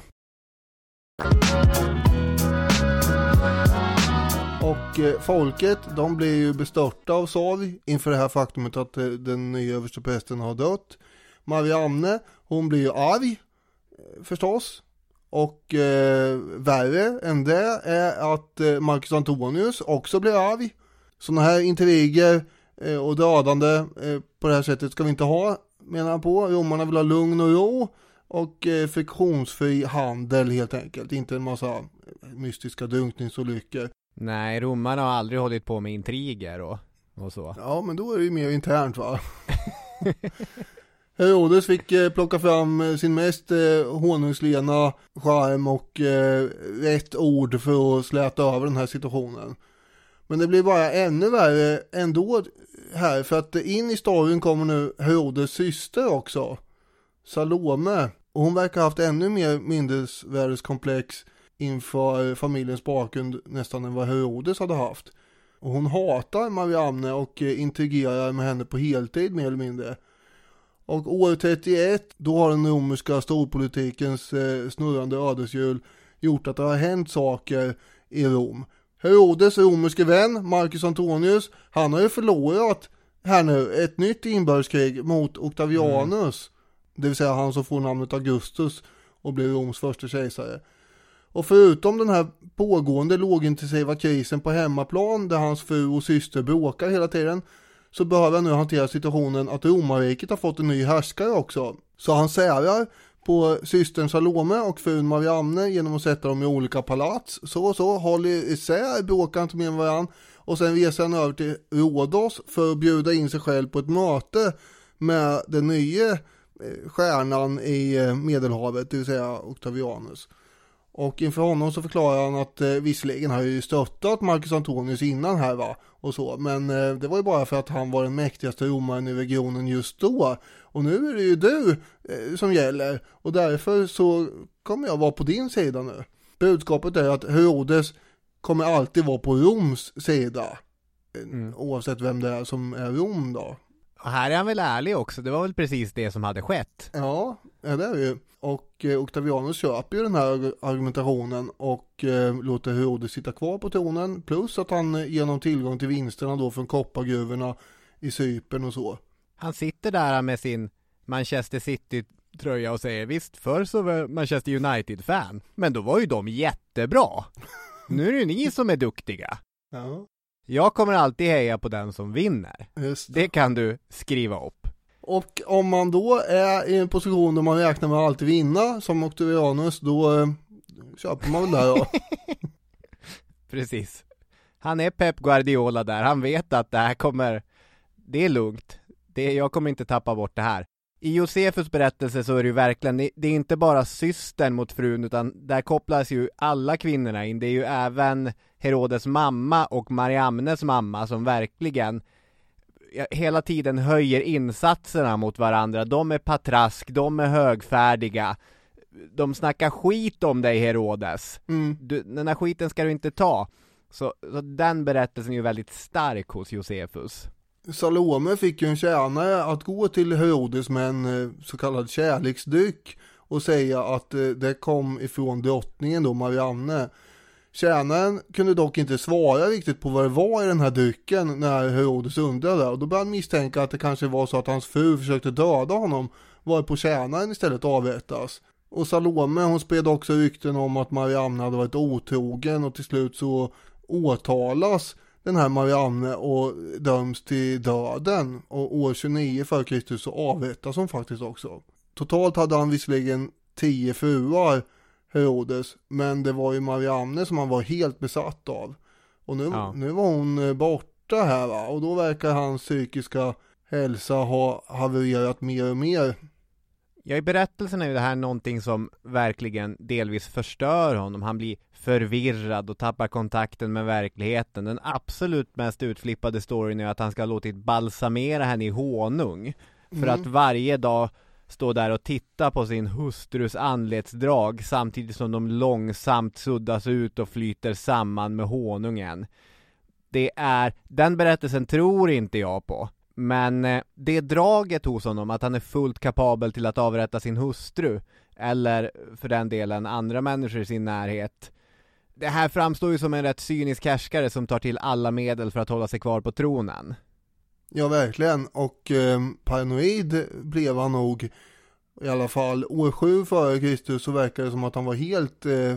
Och eh, folket, de blir ju bestörta av sorg inför det här faktumet att eh, den nya översteprästen har dött. Marianne, hon blir ju arg, eh, förstås. Och eh, värre än det är att Marcus Antonius också blir arg. Sådana här intriger eh, och dödande eh, på det här sättet ska vi inte ha, menar han på. Romarna vill ha lugn och ro och eh, friktionsfri handel helt enkelt. Inte en massa mystiska drunkningsolyckor. Nej, romarna har aldrig hållit på med intriger och, och så. Ja, men då är det ju mer internt va? Herodes fick eh, plocka fram eh, sin mest eh, honungslena charm och eh, rätt ord för att släta över den här situationen. Men det blir bara ännu värre ändå här för att in i storyn kommer nu Herodes syster också. Salome. Och hon verkar ha haft ännu mer mindervärdeskomplex inför eh, familjens bakgrund nästan än vad Herodes hade haft. Och hon hatar Mariamne och integrerar intrigerar med henne på heltid mer eller mindre. Och år 31, då har den romerska storpolitikens eh, snurrande ödeshjul gjort att det har hänt saker i Rom. Herodes romerske vän, Marcus Antonius, han har ju förlorat här nu ett nytt inbördeskrig mot Octavianus. Mm. Det vill säga han som får namnet Augustus och blir Roms första kejsare. Och förutom den här pågående lågintensiva krisen på hemmaplan där hans fru och syster bråkar hela tiden så behöver han nu hantera situationen att romarriket har fått en ny härskare också. Så han särar på systern Salome och frun Marianne genom att sätta dem i olika palats. Så och så, håller isär, bråkar inte med varandra. Och sen reser han över till Rhodos för att bjuda in sig själv på ett möte med den nya stjärnan i eh, Medelhavet, det vill säga Octavianus. Och inför honom så förklarar han att eh, visserligen har ju stöttat Marcus Antonius innan här va och så men eh, det var ju bara för att han var den mäktigaste romaren i regionen just då och nu är det ju du eh, som gäller och därför så kommer jag vara på din sida nu. Budskapet är att Herodes kommer alltid vara på Roms sida mm. oavsett vem det är som är Rom då. Och här är han väl ärlig också, det var väl precis det som hade skett? Ja, det är det ju. Och eh, Octavianus köper ju den här argumentationen och eh, låter Herodes sitta kvar på tronen. Plus att han eh, ger honom tillgång till vinsterna då från koppargruvorna i Cypern och så. Han sitter där med sin Manchester City-tröja och säger visst, förr så var Manchester United-fan, men då var ju de jättebra. Nu är det ni som är duktiga. Ja. Jag kommer alltid heja på den som vinner. Det. det kan du skriva upp. Och om man då är i en position där man räknar med att alltid vinna, som Octavianus, då eh, köper man väl det då. Precis. Han är Pep Guardiola där, han vet att det här kommer, det är lugnt. Det, jag kommer inte tappa bort det här. I Josefus berättelse så är det ju verkligen, det är inte bara systern mot frun utan där kopplas ju alla kvinnorna in. Det är ju även Herodes mamma och Mariamnes mamma som verkligen hela tiden höjer insatserna mot varandra. De är patrask, de är högfärdiga. De snackar skit om dig Herodes. Mm. Du, den här skiten ska du inte ta. Så, så den berättelsen är ju väldigt stark hos Josefus. Salome fick ju en tjänare att gå till Herodes med en eh, så kallad kärleksdryck och säga att eh, det kom ifrån drottningen då, Marianne. Tjänaren kunde dock inte svara riktigt på vad det var i den här drycken när Herodes undrade och då började han misstänka att det kanske var så att hans fru försökte döda honom varpå tjänaren istället avrättas. Och Salome hon spred också rykten om att Marianne hade varit otrogen och till slut så åtalas den här Marianne och döms till döden och år 29 f.Kr. så avrättas hon faktiskt också. Totalt hade han visserligen 10 fruar Herodes. Men det var ju Marianne som han var helt besatt av. Och nu, ja. nu var hon eh, borta här va. Och då verkar hans psykiska hälsa ha havererat mer och mer. Ja, i berättelsen är ju det här någonting som verkligen delvis förstör honom. Han blir förvirrad och tappar kontakten med verkligheten. Den absolut mest utflippade storyn är att han ska ha låtit balsamera henne i honung. För mm. att varje dag stå där och titta på sin hustrus anletsdrag samtidigt som de långsamt suddas ut och flyter samman med honungen. Det är, den berättelsen tror inte jag på. Men eh, det draget hos honom, att han är fullt kapabel till att avrätta sin hustru, eller för den delen andra människor i sin närhet. Det här framstår ju som en rätt cynisk härskare som tar till alla medel för att hålla sig kvar på tronen. Ja, verkligen. Och eh, paranoid blev han nog i alla fall år 7 före Kristus så verkar det som att han var helt eh,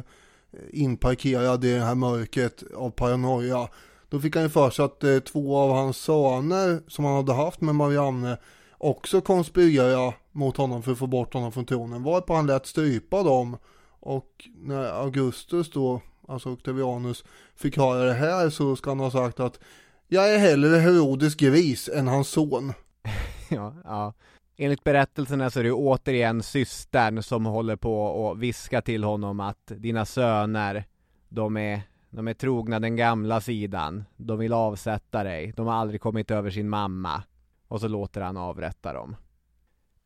inparkerad i det här mörkret av paranoia. Då fick han ju för sig att eh, två av hans söner som han hade haft med Marianne också konspirera mot honom för att få bort honom från tronen. Varpå han lät strypa dem och när Augustus då, alltså Octavianus, fick höra det här så ska han ha sagt att jag är hellre Herodes gris än hans son. ja, ja. Enligt berättelserna så är det återigen systern som håller på att viska till honom att dina söner, de är, de är trogna den gamla sidan. De vill avsätta dig. De har aldrig kommit över sin mamma. Och så låter han avrätta dem.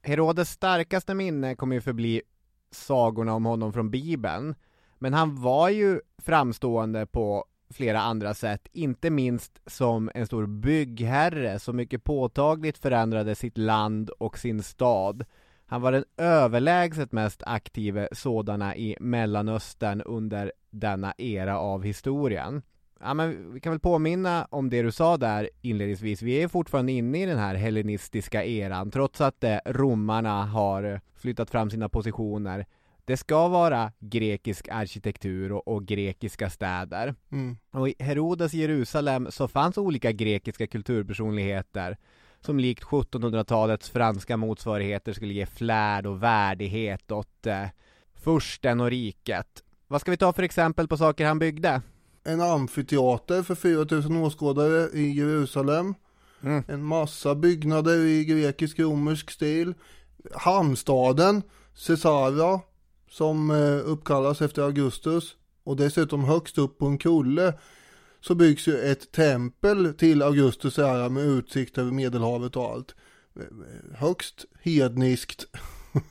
Herodes starkaste minne kommer ju förbli sagorna om honom från Bibeln. Men han var ju framstående på flera andra sätt, inte minst som en stor byggherre som mycket påtagligt förändrade sitt land och sin stad. Han var den överlägset mest aktive sådana i Mellanöstern under denna era av historien. Ja, men vi kan väl påminna om det du sa där inledningsvis. Vi är fortfarande inne i den här hellenistiska eran trots att eh, romarna har flyttat fram sina positioner. Det ska vara grekisk arkitektur och, och grekiska städer. Mm. Och i Herodes Jerusalem så fanns olika grekiska kulturpersonligheter som likt 1700-talets franska motsvarigheter skulle ge flärd och värdighet åt eh, fursten och riket. Vad ska vi ta för exempel på saker han byggde? En amfiteater för 4000 åskådare i Jerusalem. Mm. En massa byggnader i grekisk-romersk stil. Hamnstaden, Caesarea, som eh, uppkallas efter Augustus. Och dessutom högst upp på en kulle så byggs ju ett tempel till Augustus ära med utsikt över Medelhavet och allt. Högst hedniskt.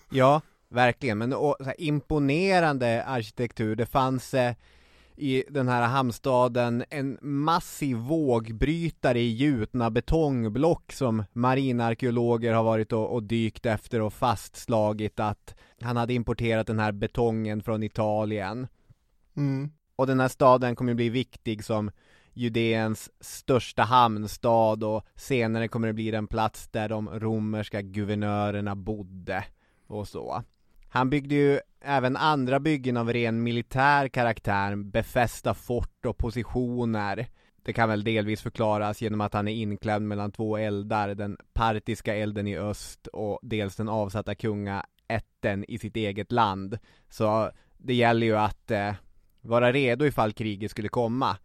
Ja, verkligen. Men och, så här, imponerande arkitektur. Det fanns eh, i den här hamnstaden en massiv vågbrytare i gjutna betongblock som marinarkeologer har varit och, och dykt efter och fastslagit att han hade importerat den här betongen från Italien. Mm. Och den här staden kommer bli viktig som Judeens största hamnstad och senare kommer det bli den plats där de romerska guvernörerna bodde och så. Han byggde ju även andra byggen av ren militär karaktär, befästa fort och positioner. Det kan väl delvis förklaras genom att han är inklämd mellan två eldar, den partiska elden i öst och dels den avsatta kungaätten i sitt eget land. Så det gäller ju att eh, vara redo ifall kriget skulle komma.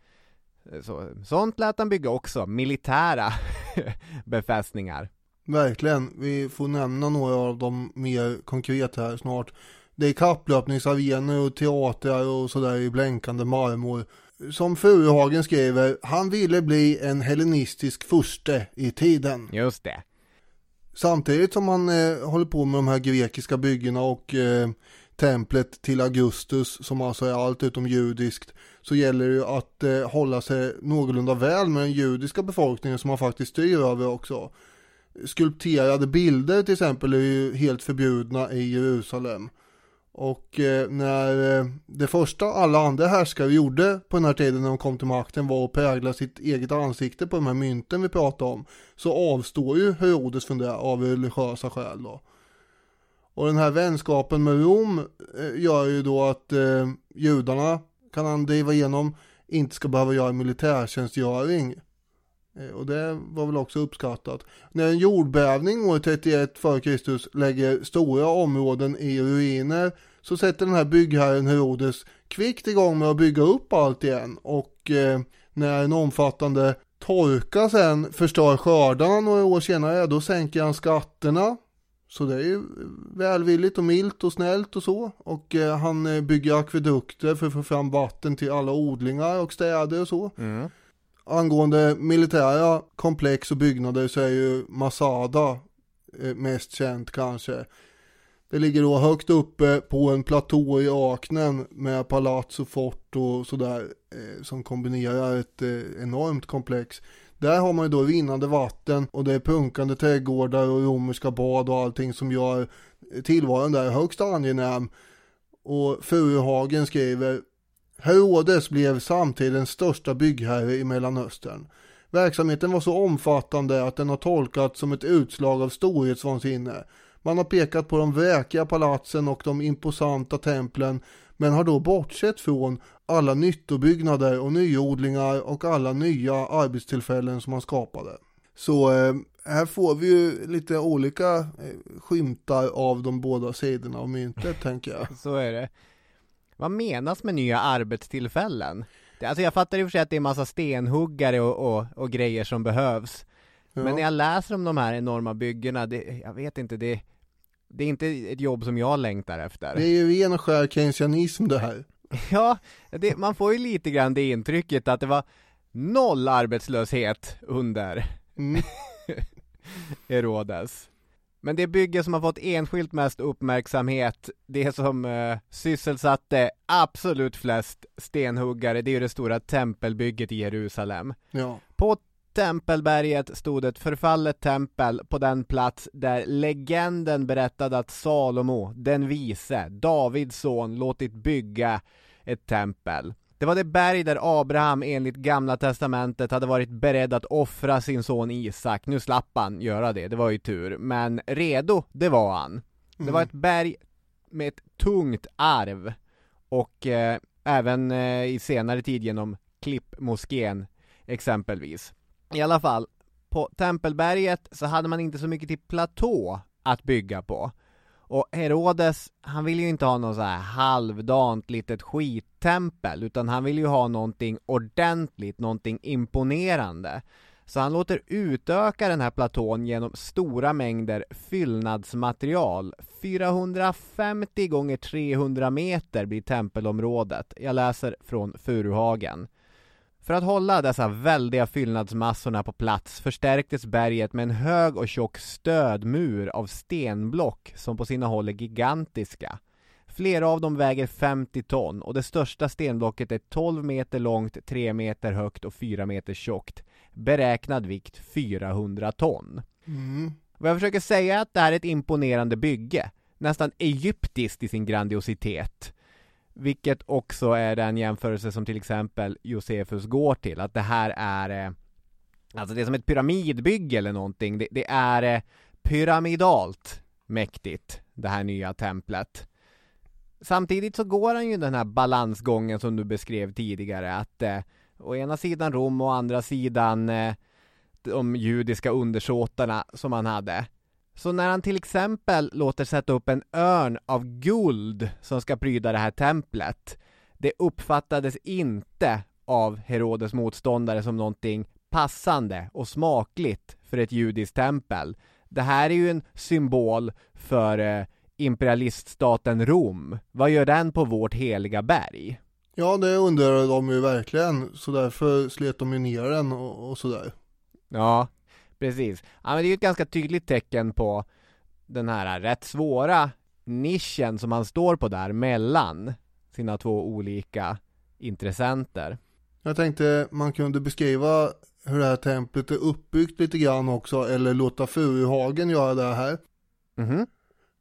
Så, sånt lät han bygga också, militära befästningar. Verkligen, vi får nämna några av dem mer konkret här snart. Det är kapplöpningsarenor och teatrar och sådär i blänkande marmor. Som Furuhagen skriver, han ville bli en hellenistisk furste i tiden. Just det. Samtidigt som han eh, håller på med de här grekiska byggena och eh, templet till Augustus som alltså är allt utom judiskt så gäller det ju att eh, hålla sig någorlunda väl med den judiska befolkningen som man faktiskt styr över också. Skulpterade bilder till exempel är ju helt förbjudna i Jerusalem. Och eh, när eh, det första alla andra härskare gjorde på den här tiden när de kom till makten var att prägla sitt eget ansikte på de här mynten vi pratade om. Så avstår ju Herodes från det av religiösa skäl då. Och den här vänskapen med Rom eh, gör ju då att eh, judarna kan han driva igenom inte ska behöva göra militärtjänstgöring. Eh, och det var väl också uppskattat. När en jordbävning år 31 f.Kr. lägger stora områden i ruiner så sätter den här byggherren Herodes kvickt igång med att bygga upp allt igen. Och eh, när en omfattande torka sen förstör skördarna några år senare då sänker han skatterna. Så det är ju välvilligt och milt och snällt och så. Och eh, han eh, bygger akvedukter för att få fram vatten till alla odlingar och städer och så. Mm. Angående militära komplex och byggnader så är ju Masada eh, mest känt kanske. Det ligger då högt uppe på en platå i öknen med palats och fort och sådär eh, som kombinerar ett eh, enormt komplex. Där har man ju då rinnande vatten och det är punkande trädgårdar och romerska bad och allting som gör tillvaron där högst angenäm. Och Furuhagen skriver Herodes blev samtidens största byggherre i Mellanöstern. Verksamheten var så omfattande att den har tolkats som ett utslag av storhetsvansinne. Man har pekat på de vräkiga palatsen och de imposanta templen men har då bortsett från alla nyttobyggnader och nyodlingar och alla nya arbetstillfällen som han skapade. Så eh, här får vi ju lite olika eh, skymtar av de båda sidorna av myntet tänker jag. Så är det. Vad menas med nya arbetstillfällen? Det, alltså jag fattar i och för sig att det är massa stenhuggare och, och, och grejer som behövs. Ja. Men när jag läser om de här enorma byggena, det, jag vet inte, det, det är inte ett jobb som jag längtar efter. Det är ju ren och skär keynesianism det här. Ja, det, man får ju lite grann det intrycket att det var noll arbetslöshet under Mm. Herodes. Men det bygge som har fått enskilt mest uppmärksamhet, det som eh, sysselsatte absolut flest stenhuggare, det är ju det stora tempelbygget i Jerusalem. Ja. På Tempelberget stod ett förfallet tempel på den plats där legenden berättade att Salomo, den vise, Davids son, låtit bygga ett tempel. Det var det berg där Abraham enligt gamla testamentet hade varit beredd att offra sin son Isak. Nu slapp han göra det, det var ju tur. Men redo, det var han. Det var ett berg med ett tungt arv. Och eh, även eh, i senare tid genom Klippmoskén exempelvis. I alla fall, på Tempelberget så hade man inte så mycket till platå att bygga på. Och Herodes, han vill ju inte ha något så här halvdant litet skittempel, utan han vill ju ha någonting ordentligt, någonting imponerande. Så han låter utöka den här platån genom stora mängder fyllnadsmaterial. 450 gånger 300 meter blir tempelområdet. Jag läser från Furuhagen. För att hålla dessa väldiga fyllnadsmassorna på plats förstärktes berget med en hög och tjock stödmur av stenblock som på sina håll är gigantiska. Flera av dem väger 50 ton och det största stenblocket är 12 meter långt, 3 meter högt och 4 meter tjockt. Beräknad vikt 400 ton. Mm. Vad jag försöker säga är att det här är ett imponerande bygge. Nästan egyptiskt i sin grandiositet. Vilket också är den jämförelse som till exempel Josefus går till, att det här är eh, Alltså det är som ett pyramidbygge eller någonting, det, det är eh, pyramidalt mäktigt, det här nya templet. Samtidigt så går han ju den här balansgången som du beskrev tidigare, att eh, å ena sidan Rom och å andra sidan eh, de judiska undersåtarna som han hade. Så när han till exempel låter sätta upp en örn av guld som ska pryda det här templet, det uppfattades inte av Herodes motståndare som någonting passande och smakligt för ett judiskt tempel. Det här är ju en symbol för eh, imperialiststaten Rom. Vad gör den på vårt heliga berg? Ja, det undrar de ju verkligen. Så därför slet de ju ner den och, och sådär. Ja, precis. Ja, men det är ju ett ganska tydligt tecken på den här rätt svåra nischen som han står på där mellan sina två olika intressenter. Jag tänkte man kunde beskriva hur det här templet är uppbyggt lite grann också, eller låta Furuhagen göra det här. Mhm.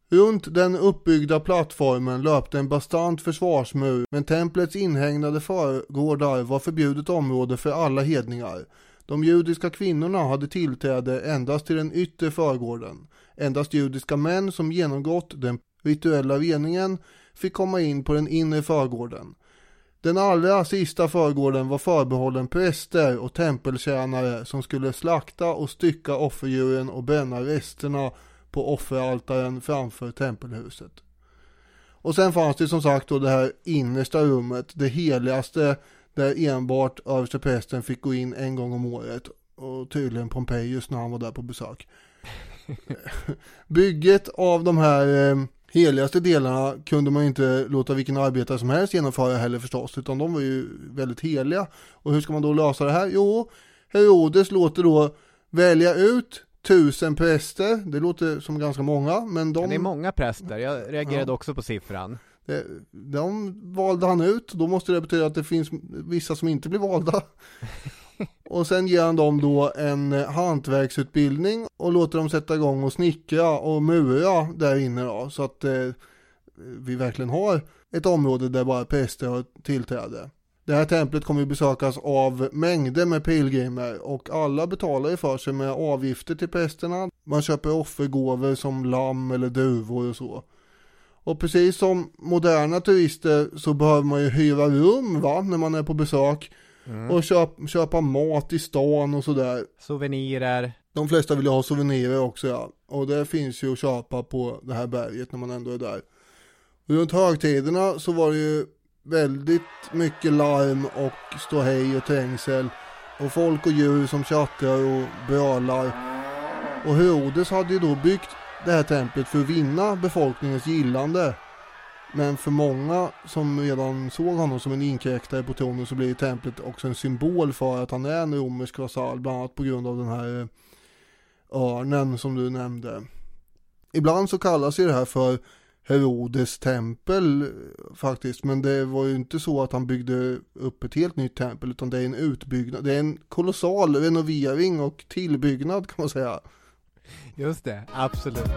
Runt den uppbyggda plattformen löpte en bastant försvarsmur, men templets inhägnade förgårdar var förbjudet område för alla hedningar. De judiska kvinnorna hade tillträde endast till den yttre förgården. Endast judiska män som genomgått den rituella reningen fick komma in på den inre förgården. Den allra sista förgården var förbehållen präster och tempeltjänare som skulle slakta och stycka offerdjuren och bränna resterna på offeraltaren framför tempelhuset. Och sen fanns det som sagt då det här innersta rummet, det heligaste där enbart översteprästen fick gå in en gång om året och tydligen Pompejus när han var där på besök. Bygget av de här eh, heligaste delarna kunde man inte låta vilken arbetare som helst genomföra heller förstås, utan de var ju väldigt heliga. Och hur ska man då lösa det här? Jo, Herodes låter då välja ut tusen präster, det låter som ganska många, men de, Det är många präster, jag reagerade Ja. också på siffran. De, de valde han ut, då måste det betyda att det finns vissa som inte blir valda. Och sen ger han dem då en eh, hantverksutbildning och låter dem sätta igång och snickra och mura där inne då, så att eh, vi verkligen har ett område där bara präster har tillträde. Det här templet kommer ju besökas av mängder med pilgrimer och alla betalar ju för sig med avgifter till prästerna. Man köper offergåvor som lamm eller druvor och så. Och precis som moderna turister så behöver man ju hyra rum va, när man är på besök. Och köp, köpa mat i stan och sådär. Souvenirer, De flesta vill ju ha souvenirer också ja. Och det finns ju att köpa på det här berget när man ändå är där. Runt högtiderna så var det ju väldigt mycket larm och ståhej och trängsel. Och folk och djur som tjattrar och brölar. Och Herodes hade ju då byggt det här templet för att vinna befolkningens gillande. Men för många som redan såg honom som en inkräktare på tronen så blir templet också en symbol för att han är en romersk vasall, bland annat på grund av den här eh, örnen som du nämnde. Ibland så kallas ju det här för Herodes tempel eh, faktiskt, men det var ju inte så att han byggde upp ett helt nytt tempel, utan det är en utbyggnad, det är en kolossal renovering och tillbyggnad kan man säga. Just det, absolut.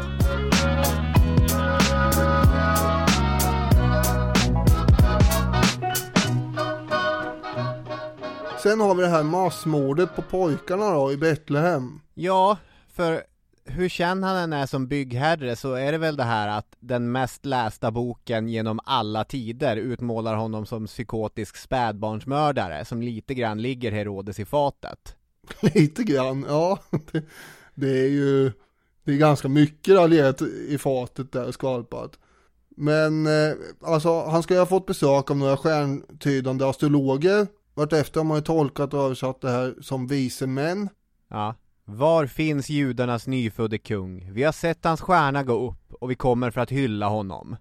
Sen har vi det här massmordet på pojkarna då i Betlehem. Ja, för hur känd han än är som byggherre så är det väl det här att den mest lästa boken genom alla tider utmålar honom som psykotisk spädbarnsmördare som lite grann ligger Herodes i fatet. Lite grann, ja. Det, är ju det är ganska mycket det har legat i fatet där och skvalpat. Men eh, alltså han ska ju ha fått besök av några stjärntydande astrologer. Vartefter har man ju tolkat och översatt det här som vise män. Ja. Var finns judarnas nyfödde kung? Vi har sett hans stjärna gå upp och vi kommer för att hylla honom.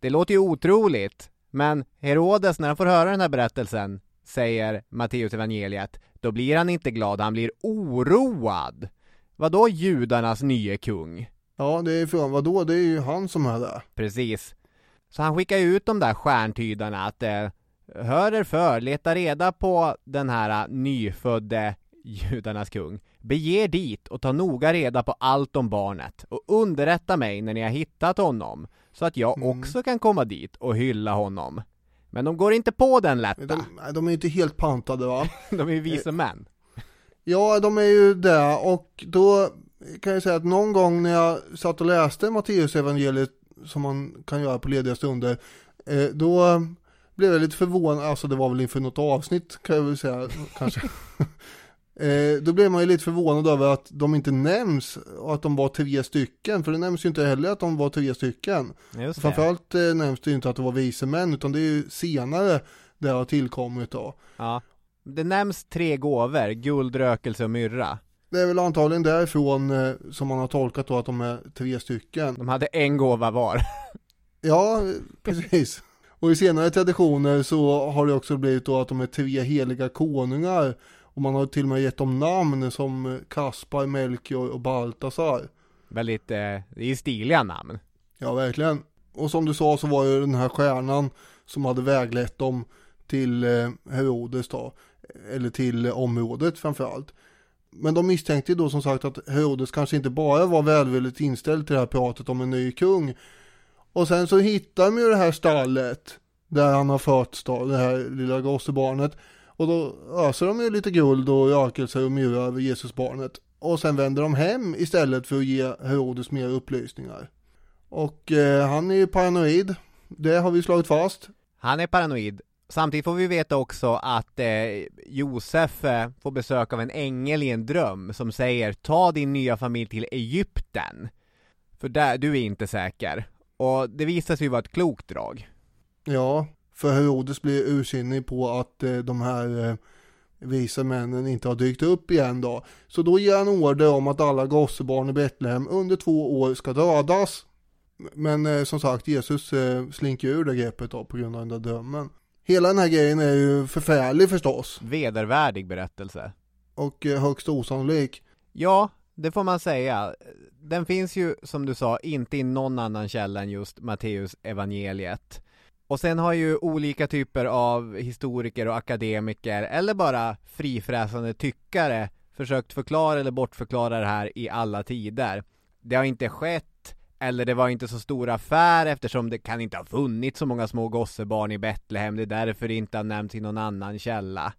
Det låter ju otroligt, men Herodes när han får höra den här berättelsen, säger Matteus evangeliet, då blir han inte glad, han blir oroad. Vadå judarnas nye kung? Ja, det är frågan, vadå? Det är ju han som är det. Precis. Så han skickar ut de där stjärntydarna att eh, hör er för, leta reda på den här eh, nyfödde judarnas kung. Bege er dit och ta noga reda på allt om barnet och underrätta mig när ni har hittat honom så att jag Mm. också kan komma dit och hylla honom. Men de går inte på den lätta. De, de är ju inte helt pantade va? De är ju vise män. Ja, de är ju det och då kan jag säga att någon gång när jag satt och läste Matteus evangeliet som man kan göra på lediga stunder, eh, då blev jag lite förvånad, alltså det var väl inför något avsnitt kan jag väl säga kanske. Eh, då blev man ju lite förvånad över att de inte nämns och att de var tre stycken, för det nämns ju inte heller att de var tre stycken. Just det. Framförallt eh, nämns det ju inte att det var vise män, utan det är ju senare det har tillkommit då. Ja. Det nämns tre gåvor, guld, rökelse och myrra. Det är väl antagligen därifrån eh, som man har tolkat då att de är tre stycken. De hade en gåva var. Ja, precis. Och i senare traditioner så har det också blivit då att de är tre heliga konungar. Och man har till och med gett dem namn som Kaspar, Melchior och Baltasar. Väldigt, eh, det är stiliga namn. Ja, verkligen. Och som du sa så var ju den här stjärnan som hade väglett dem till eh, Herodes då. Eller till området framförallt. Men de misstänkte ju då som sagt att Herodes kanske inte bara var välvilligt inställd till det här pratet om en ny kung. Och sen så hittar de ju det här stallet där han har fötts då, det här lilla gossebarnet. Och då öser de ju lite guld och rökelse och myra över Jesusbarnet. Och sen vänder de hem istället för att ge Herodes mer upplysningar. Och eh, han är ju paranoid. Det har vi slagit fast. Han är paranoid. Samtidigt får vi veta också att eh, Josef eh, får besök av en ängel i en dröm som säger ta din nya familj till Egypten. För där, du är inte säker. Och det visar sig ju vara ett klokt drag. Ja, för Herodes blir ursinnig på att eh, de här eh, visa männen inte har dykt upp igen då. Så då ger han order om att alla gossebarn i Betlehem under två år ska dödas. Men eh, som sagt, Jesus eh, slinker ur det greppet då på grund av den där drömmen. Hela den här grejen är ju förfärlig förstås Vedervärdig berättelse. och eh, högst osannolik. Ja, det får man säga. Den finns ju, som du sa, inte i någon annan källa än just Matteus evangeliet. Och sen har ju olika typer av historiker och akademiker, eller bara frifräsande tyckare, försökt förklara eller bortförklara det här i alla tider. Det har inte skett, eller det var inte så stor affär eftersom det kan inte ha funnits så många små gossebarn i Betlehem, det är därför det inte har nämnts i någon annan källa.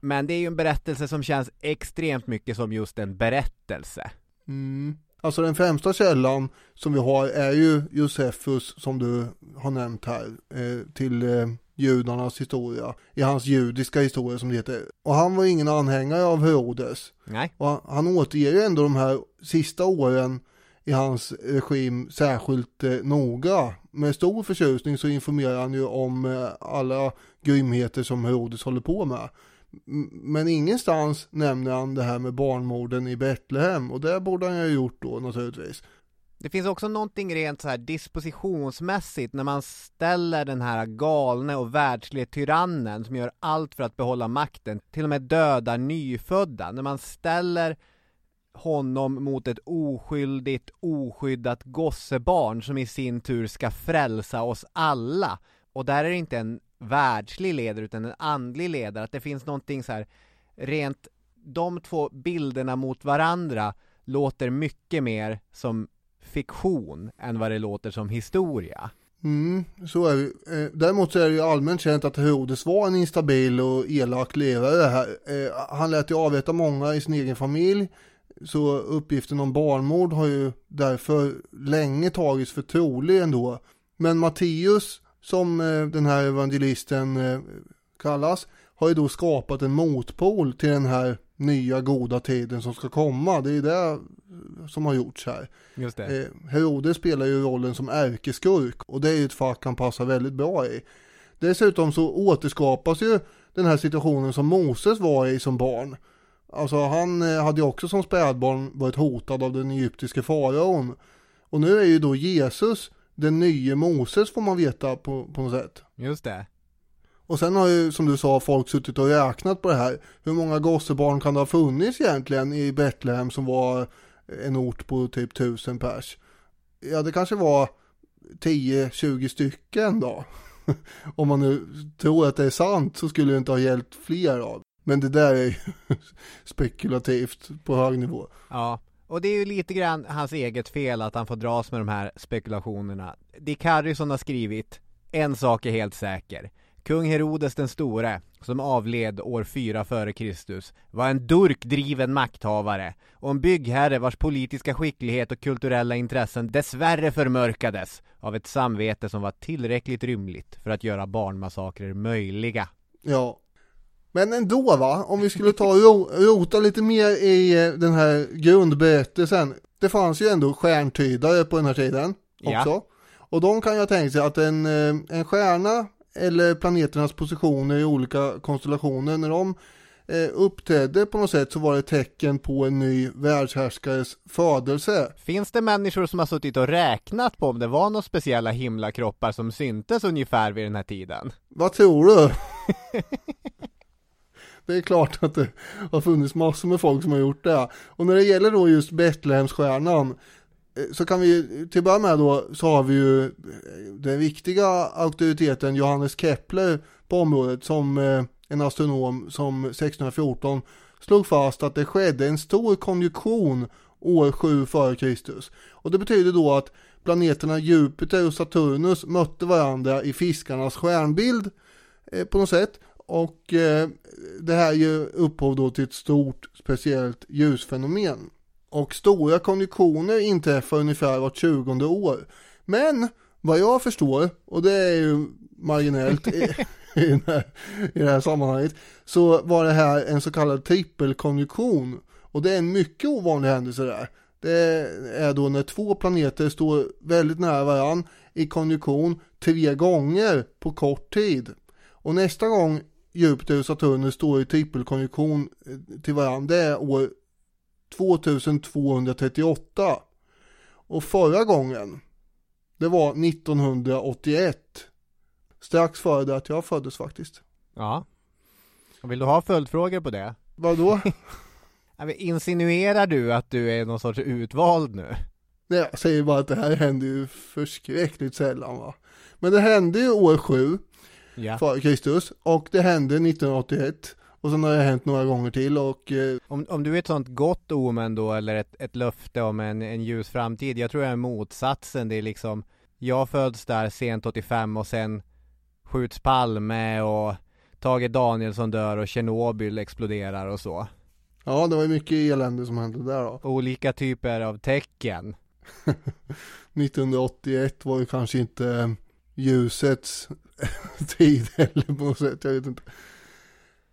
Men det är ju en berättelse som känns extremt mycket som just en berättelse. Mm. Alltså den främsta källan som vi har är ju Josefus som du har nämnt här eh, till eh, judarnas historia, i hans judiska historia som det heter. Och han var ingen anhängare av Herodes. Nej, Och han, han återger ju ändå de här sista åren i hans regim särskilt eh, noga. Med stor förtjusning så informerar han ju om eh, alla grymheter som Herodes håller på med. Men ingenstans nämner han det här med barnmorden i Betlehem och det borde han ju ha gjort då naturligtvis. Det finns också någonting rent så här dispositionsmässigt när man ställer den här galne och världslige tyrannen som gör allt för att behålla makten, till och med dödar nyfödda. När man ställer honom mot ett oskyldigt, oskyddat gossebarn som i sin tur ska frälsa oss alla. Och där är det inte en världslig ledare utan en andlig ledare, att det finns någonting så här rent, de två bilderna mot varandra låter mycket mer som fiktion än vad det låter som historia. Mm, så är det eh, Däremot så är det ju allmänt känt att Herodes var en instabil och elak ledare eh, han lät ju avrätta många i sin egen familj. Så uppgiften om barnmord har ju därför länge tagits för trolig ändå. Men Matteus, som eh, den här evangelisten eh, kallas, har ju då skapat en motpol till den här nya goda tiden som ska komma. Det är det som har gjorts här. Just det. Eh, Herodes spelar ju rollen som ärkeskurk och det är ju ett fack han passar väldigt bra i. Dessutom så återskapas ju den här situationen som Moses var i som barn. Alltså han eh, hade ju också som spädbarn varit hotad av den egyptiske faraon. Och nu är ju då Jesus den nya Moses får man veta på, på något sätt. Just det. Och sen har ju som du sa folk suttit och räknat på det här. Hur många gossebarn kan det ha funnits egentligen i Betlehem som var en ort på typ tusen pers? Ja det kanske var 10-20 stycken då. Om man nu tror att det är sant så skulle det inte ha gällt fler av. Men det där är ju spekulativt på hög nivå. Ja, och det är ju lite grann hans eget fel att han får dras med de här spekulationerna. Dick Harrison har skrivit En sak är helt säker. Kung Herodes den store, som avled år 4 före Kristus, var en durkdriven makthavare och en byggherre vars politiska skicklighet och kulturella intressen dessvärre förmörkades av ett samvete som var tillräckligt rymligt för att göra barnmassakrer möjliga. Ja. Men ändå va, om vi skulle ta och ro- rota lite mer i eh, den här grundberättelsen. Det fanns ju ändå stjärntydare på den här tiden Ja. också. Och de kan ju ha tänkt sig att en, eh, en stjärna eller planeternas positioner i olika konstellationer, när de eh, uppträdde på något sätt så var det tecken på en ny världshärskares födelse. Finns det människor som har suttit och räknat på om det var några speciella himlakroppar som syntes ungefär vid den här tiden? Vad tror du? det är klart att det har funnits massor med folk som har gjort det. Och när det gäller då just Betlehemsstjärnan eh, så kan vi till att börja med då så har vi ju eh, den viktiga auktoriteten Johannes Kepler på området som eh, en astronom som 1614 slog fast att det skedde en stor konjunktion år 7 före Kristus. Och det betyder då att planeterna Jupiter och Saturnus mötte varandra i fiskarnas stjärnbild eh, på något sätt. Och eh, det här ger upphov då till ett stort speciellt ljusfenomen. Och stora konjunktioner inträffar ungefär vart 20 år. Men vad jag förstår, och det är ju marginellt i, i, den här, i det här sammanhanget, så var det här en så kallad trippelkonjunktion. Och det är en mycket ovanlig händelse där. Det är då när två planeter står väldigt nära varandra i konjunktion tre gånger på kort tid. Och nästa gång Jupiter och Saturnus står i trippelkonjunktion eh, till varandra, det är år 2238. Och förra gången, det var 1981. Strax före det att jag föddes faktiskt. Ja. Vill du ha följdfrågor på det? Vadå? Insinuerar du att du är någon sorts utvald nu? Nej, jag säger bara att det här händer ju förskräckligt sällan va. Men det hände ju år 7 Ja. före Kristus och det hände 1981 och sen har det hänt några gånger till och eh, Om, om du är ett sånt gott omen då, eller ett, ett löfte om en, en ljus framtid, jag tror jag är motsatsen, det är liksom Jag föds där sent 85 och sen skjuts Palme och Tage Danielsson dör och Tjernobyl exploderar och så. ja det var ju mycket elände som hände där då. Olika typer av tecken. 1981 var ju kanske inte eh, ljusets tid heller på något sätt, jag vet inte.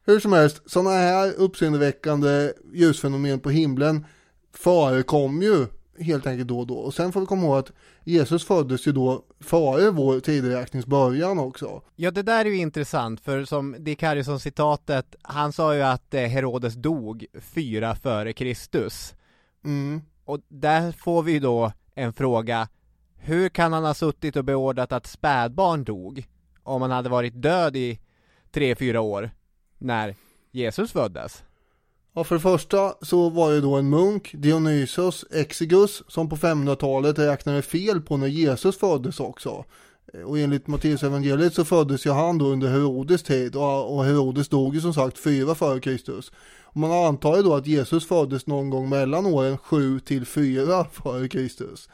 Hur som helst, sådana här uppseendeväckande ljusfenomen på himlen förekom ju helt enkelt då och då. Och sen får vi komma ihåg att Jesus föddes ju då före vår tideräknings början också. Ja, det där är ju intressant, för som Dick Harrison-citatet, han sa ju att eh, Herodes dog fyra före Kristus. Mm. Och där får vi ju då en fråga, hur kan han ha suttit och beordrat att spädbarn dog? Om han hade varit död i tre, fyra år när Jesus föddes? Ja, för det första så var det då en munk, Dionysos Exigus, som på 500-talet räknade fel på när Jesus föddes också. Eh, och enligt Matteus evangeliet så föddes ju han då under Herodes tid och Herodes dog ju som sagt fyra före Kristus. Och man antar ju då att Jesus föddes någon gång mellan åren 7 till 4 före Kristus.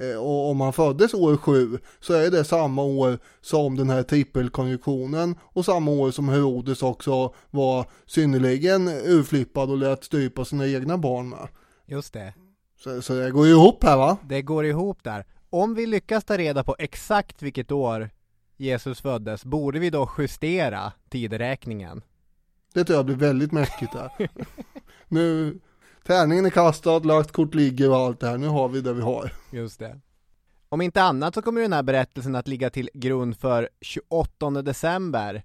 Eh, och om han föddes år 7 så är det samma år som den här trippelkonjunktionen och samma år som Herodes också var synnerligen urflippad och lät strypa sina egna barn med. Just det. Så, så det går ihop här va? Det går ihop där. Om vi lyckas ta reda på exakt vilket år Jesus föddes, borde vi då justera tideräkningen? Det tror jag blir väldigt mäktigt där. nu, tärningen är kastad, lagt kort ligger och allt det här. Nu har vi det vi har. Just det. Om inte annat så kommer den här berättelsen att ligga till grund för 28 december.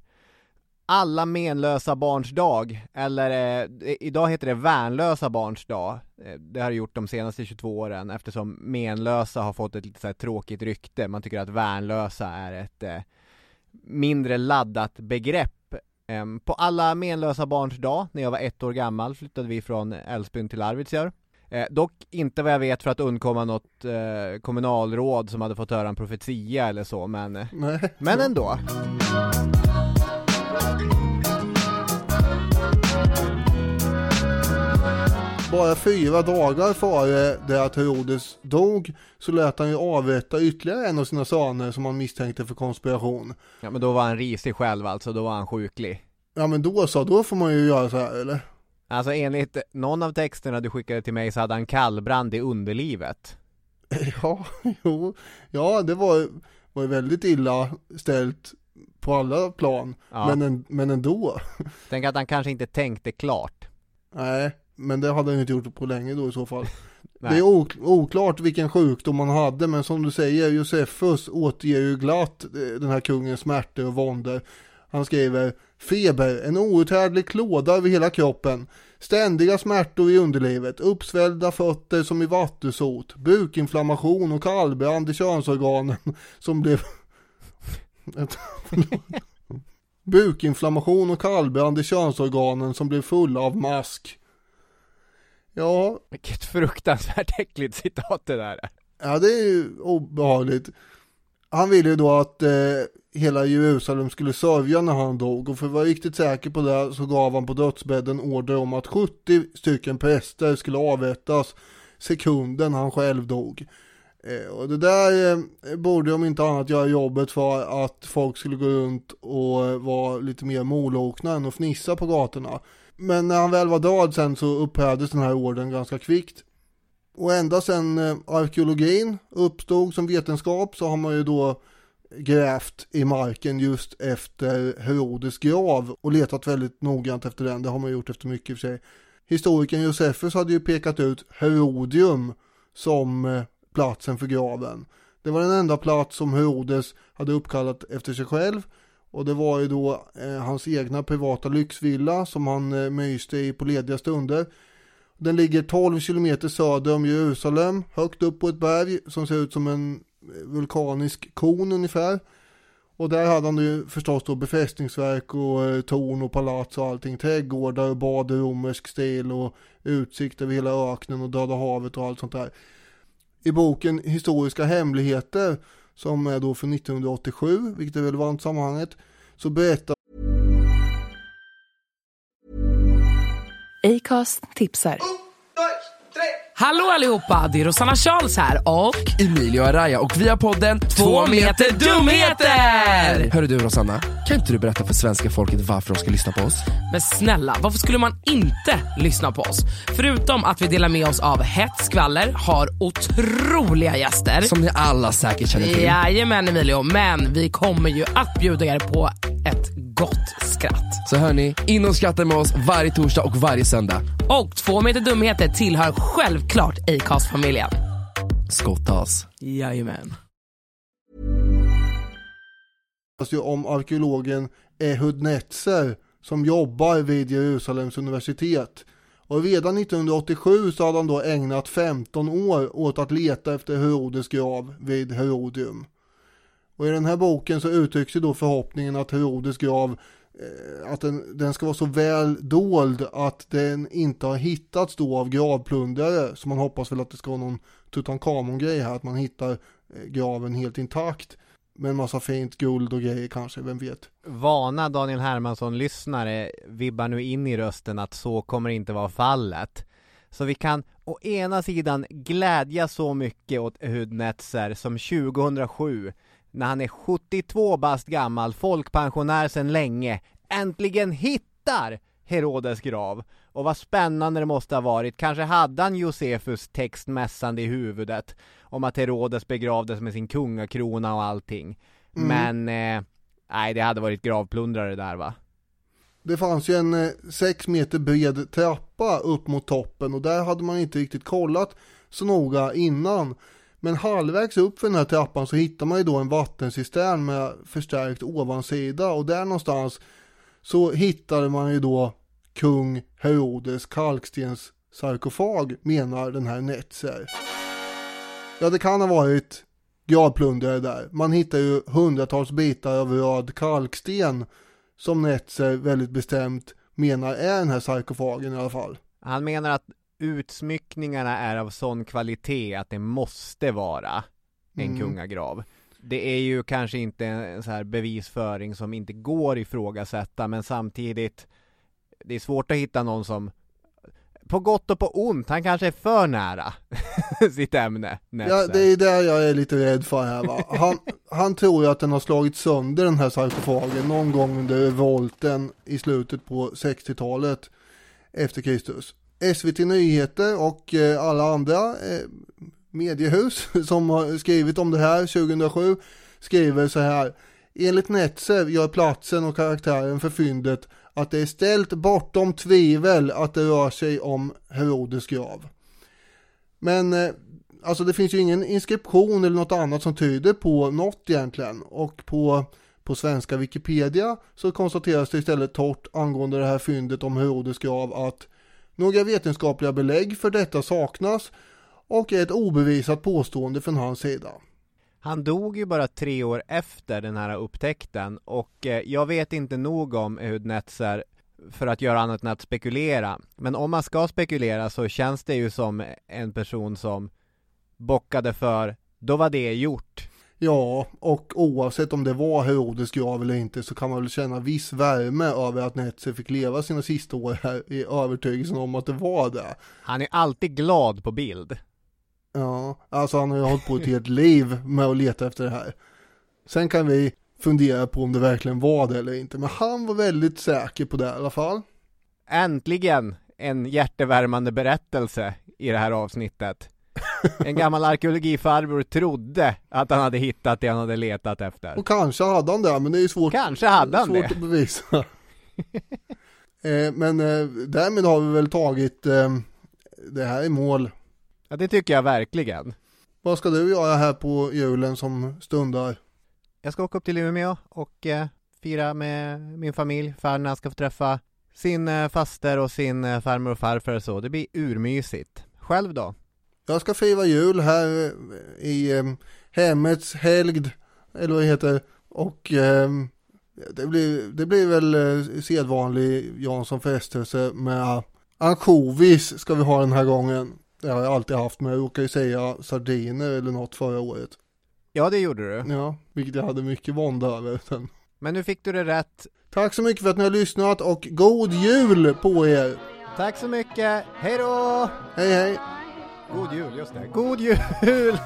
Alla menlösa barns dag, eller eh, idag heter det värnlösa barns dag. Eh, det har det gjort de senaste 22 åren eftersom menlösa har fått ett lite så här tråkigt rykte. Man tycker att värnlösa är ett eh, mindre laddat begrepp på alla menlösa barns dag, när jag var ett år gammal, flyttade vi från Älvsbyn till Arvidsjaur. Eh, dock inte vad jag vet för att undkomma något eh, kommunalråd som hade fått höra en profetia eller så, men, eh, Nej, men ändå. Bara fyra dagar före det att Herodes dog så lät han ju avrätta ytterligare en av sina söner som han misstänkte för konspiration. Ja men då var han risig själv alltså, då var han sjuklig. Ja men då så, då får man ju göra så här eller? Alltså enligt någon av texterna du skickade till mig så hade han kallbrand i underlivet. Ja, jo, ja det var, var väldigt illa ställt på alla plan, Ja. men, en, men ändå. Tänk att han kanske inte tänkte klart. Nej, men det hade han inte gjort på länge då i så fall. Det är ok- oklart vilken sjukdom han hade, men som du säger, Josefus återger ju glatt eh, den här kungens smärtor och våndor. Han skriver Feber, en outhärdlig klåda över hela kroppen. Ständiga smärtor i underlivet, uppsvällda fötter som i vattusot, bukinflammation och kallbrand i könsorganen som blev... Bukinflammation och kallbrand i könsorganen som blev fulla av mask. Ja, Vilket fruktansvärt äckligt citat det där är. Ja, det är ju obehagligt. Han ville ju då att eh, hela Jerusalem skulle sörja när han dog och för att vara riktigt säker på det så gav han på dödsbädden order om att 70 stycken präster skulle avrättas sekunden han själv dog. Eh, och det där eh, borde om inte annat göra jobbet för att folk skulle gå runt och vara lite mer molokna än att fnissa på gatorna. Men när han väl var död sen så upphävdes den här orden ganska kvickt. Och ända sedan eh, arkeologin uppstod som vetenskap så har man ju då grävt i marken just efter Herodes grav och letat väldigt noggrant efter den. Det har man gjort efter mycket i och för sig. Historikern Josefus hade ju pekat ut Herodium som eh, platsen för graven. Det var den enda plats som Herodes hade uppkallat efter sig själv och det var ju då eh, hans egna privata lyxvilla som han eh, myste i på lediga stunder. Den ligger 12 kilometer söder om Jerusalem, högt upp på ett berg som ser ut som en eh, vulkanisk kon ungefär. Och där hade han ju förstås då befästningsverk och eh, torn och palats och allting, trädgårdar och bad i romersk stil och utsikt över hela öknen och Döda havet och allt sånt där. I boken Historiska hemligheter som är då för 1987, vilket är relevant i sammanhanget, så berättar Acast tipsar. Hallå allihopa, det är Rosanna Charles här och Emilio Araya och vi har podden Två meter dumheter! Hörru du Rosanna, kan inte du berätta för svenska folket varför de ska lyssna på oss? Men snälla, varför skulle man inte lyssna på oss? Förutom att vi delar med oss av hett skvaller, har otroliga gäster. Som ni alla säkert känner till. Jajamän Emilio, men vi kommer ju att bjuda er på ett gott skratt. Så hörni, in och skratta med oss varje torsdag och varje söndag. Och Två meter dumheter tillhör självklart Acast-familjen. Skottas. Jajamän. ju om arkeologen Ehud Netzer som jobbar vid Jerusalems universitet. Och redan 1987 så hade han då ägnat 15 år åt att leta efter Herodes grav vid Herodium. Och i den här boken så uttrycks ju då förhoppningen att Herodes grav Eh, att den, den ska vara så väl dold att den inte har hittats då av gravplundrare. Så man hoppas väl att det ska vara någon Tutankhamon-grej här, att man hittar eh, graven helt intakt med en massa fint guld och grejer kanske, vem vet. Vana Daniel Hermansson-lyssnare vibbar nu in i rösten att så kommer inte vara fallet. Så vi kan å ena sidan glädja så mycket åt Hudnetzer som 2007 när han är 72 bast gammal, folkpensionär sedan länge, äntligen hittar Herodes grav. Och vad spännande det måste ha varit, kanske hade han Josefus text mässande i huvudet om att Herodes begravdes med sin kungakrona och allting. Mm. Men, eh, nej det hade varit gravplundrare där va? Det fanns ju en eh, sex meter bred trappa upp mot toppen och där hade man inte riktigt kollat så noga innan. Men halvvägs upp för den här trappan så hittar man ju då en vattencistern med förstärkt ovansida och där någonstans så hittade man ju då kung Herodes kalkstens sarkofag menar den här Netzer. Ja det kan ha varit gravplundrare där. Man hittar ju hundratals bitar av röd kalksten som Netzer väldigt bestämt menar är den här sarkofagen i alla fall. Han menar att utsmyckningarna är av sån kvalitet att det måste vara en Mm. kungagrav. Det är ju kanske inte en så här bevisföring som inte går ifrågasätta men samtidigt det är svårt att hitta någon som på gott och på ont, han kanske är för nära sitt ämne. Ja, det är där jag är lite rädd för här va. Han, han tror ju att den har slagit sönder den här sarkofagen någon gång under revolten i slutet på 60-talet efter Kristus. SVT Nyheter och eh, alla andra eh, mediehus som har skrivit om det här 2007 skriver så här. Enligt Netzer gör platsen och karaktären för fyndet att det är ställt bortom tvivel att det rör sig om Herodes grav. Men eh, alltså det finns ju ingen inskription eller något annat som tyder på något egentligen. Och på, på svenska Wikipedia så konstateras det istället torrt angående det här fyndet om Herodes grav att några vetenskapliga belägg för detta saknas och är ett obevisat påstående från hans sida. Han dog ju bara tre år efter den här upptäckten och eh, jag vet inte nog om Ehud Netzer för att göra annat än att spekulera. Men om man ska spekulera så känns det ju som en person som bockade för, då var det gjort. Ja, och oavsett om det var Herodes grav eller inte så kan man väl känna viss värme över att Netzer fick leva sina sista år här i övertygelsen om att det var det. Han är alltid glad på bild. Ja, alltså han har ju hållit på ett helt liv med att leta efter det här. Sen kan vi fundera på om det verkligen var det eller inte, men han var väldigt säker på det i alla fall. Äntligen en hjärtevärmande berättelse i det här avsnittet. En gammal arkeologifarbror trodde att han hade hittat det han hade letat efter. Och kanske hade han det, men det är ju svårt, Kanske hade han svårt det. att bevisa. eh, men eh, därmed har vi väl tagit eh, det här i mål. Ja, det tycker jag verkligen. Vad ska du göra här på julen som stundar? Jag ska åka upp till Umeå och eh, fira med min familj. Färna ska få träffa sin eh, faster och sin eh, farmor och farfar och så. Det blir urmysigt. Själv då? Jag ska fira jul här eh, i eh, hemmets helgd, eller vad det heter. Och eh, det, blir, det blir väl eh, sedvanlig Jansson frestelse med ansjovis ska vi ha den här gången. Det har jag alltid haft, men jag råkade ju säga sardiner eller något förra året. Ja, det gjorde du. Ja, vilket jag hade mycket vånda över. Sen. Men nu fick du det rätt. Tack så mycket för att ni har lyssnat och god jul på er! Tack så mycket. Hej då! Hej hej! God jul, just det. God jul!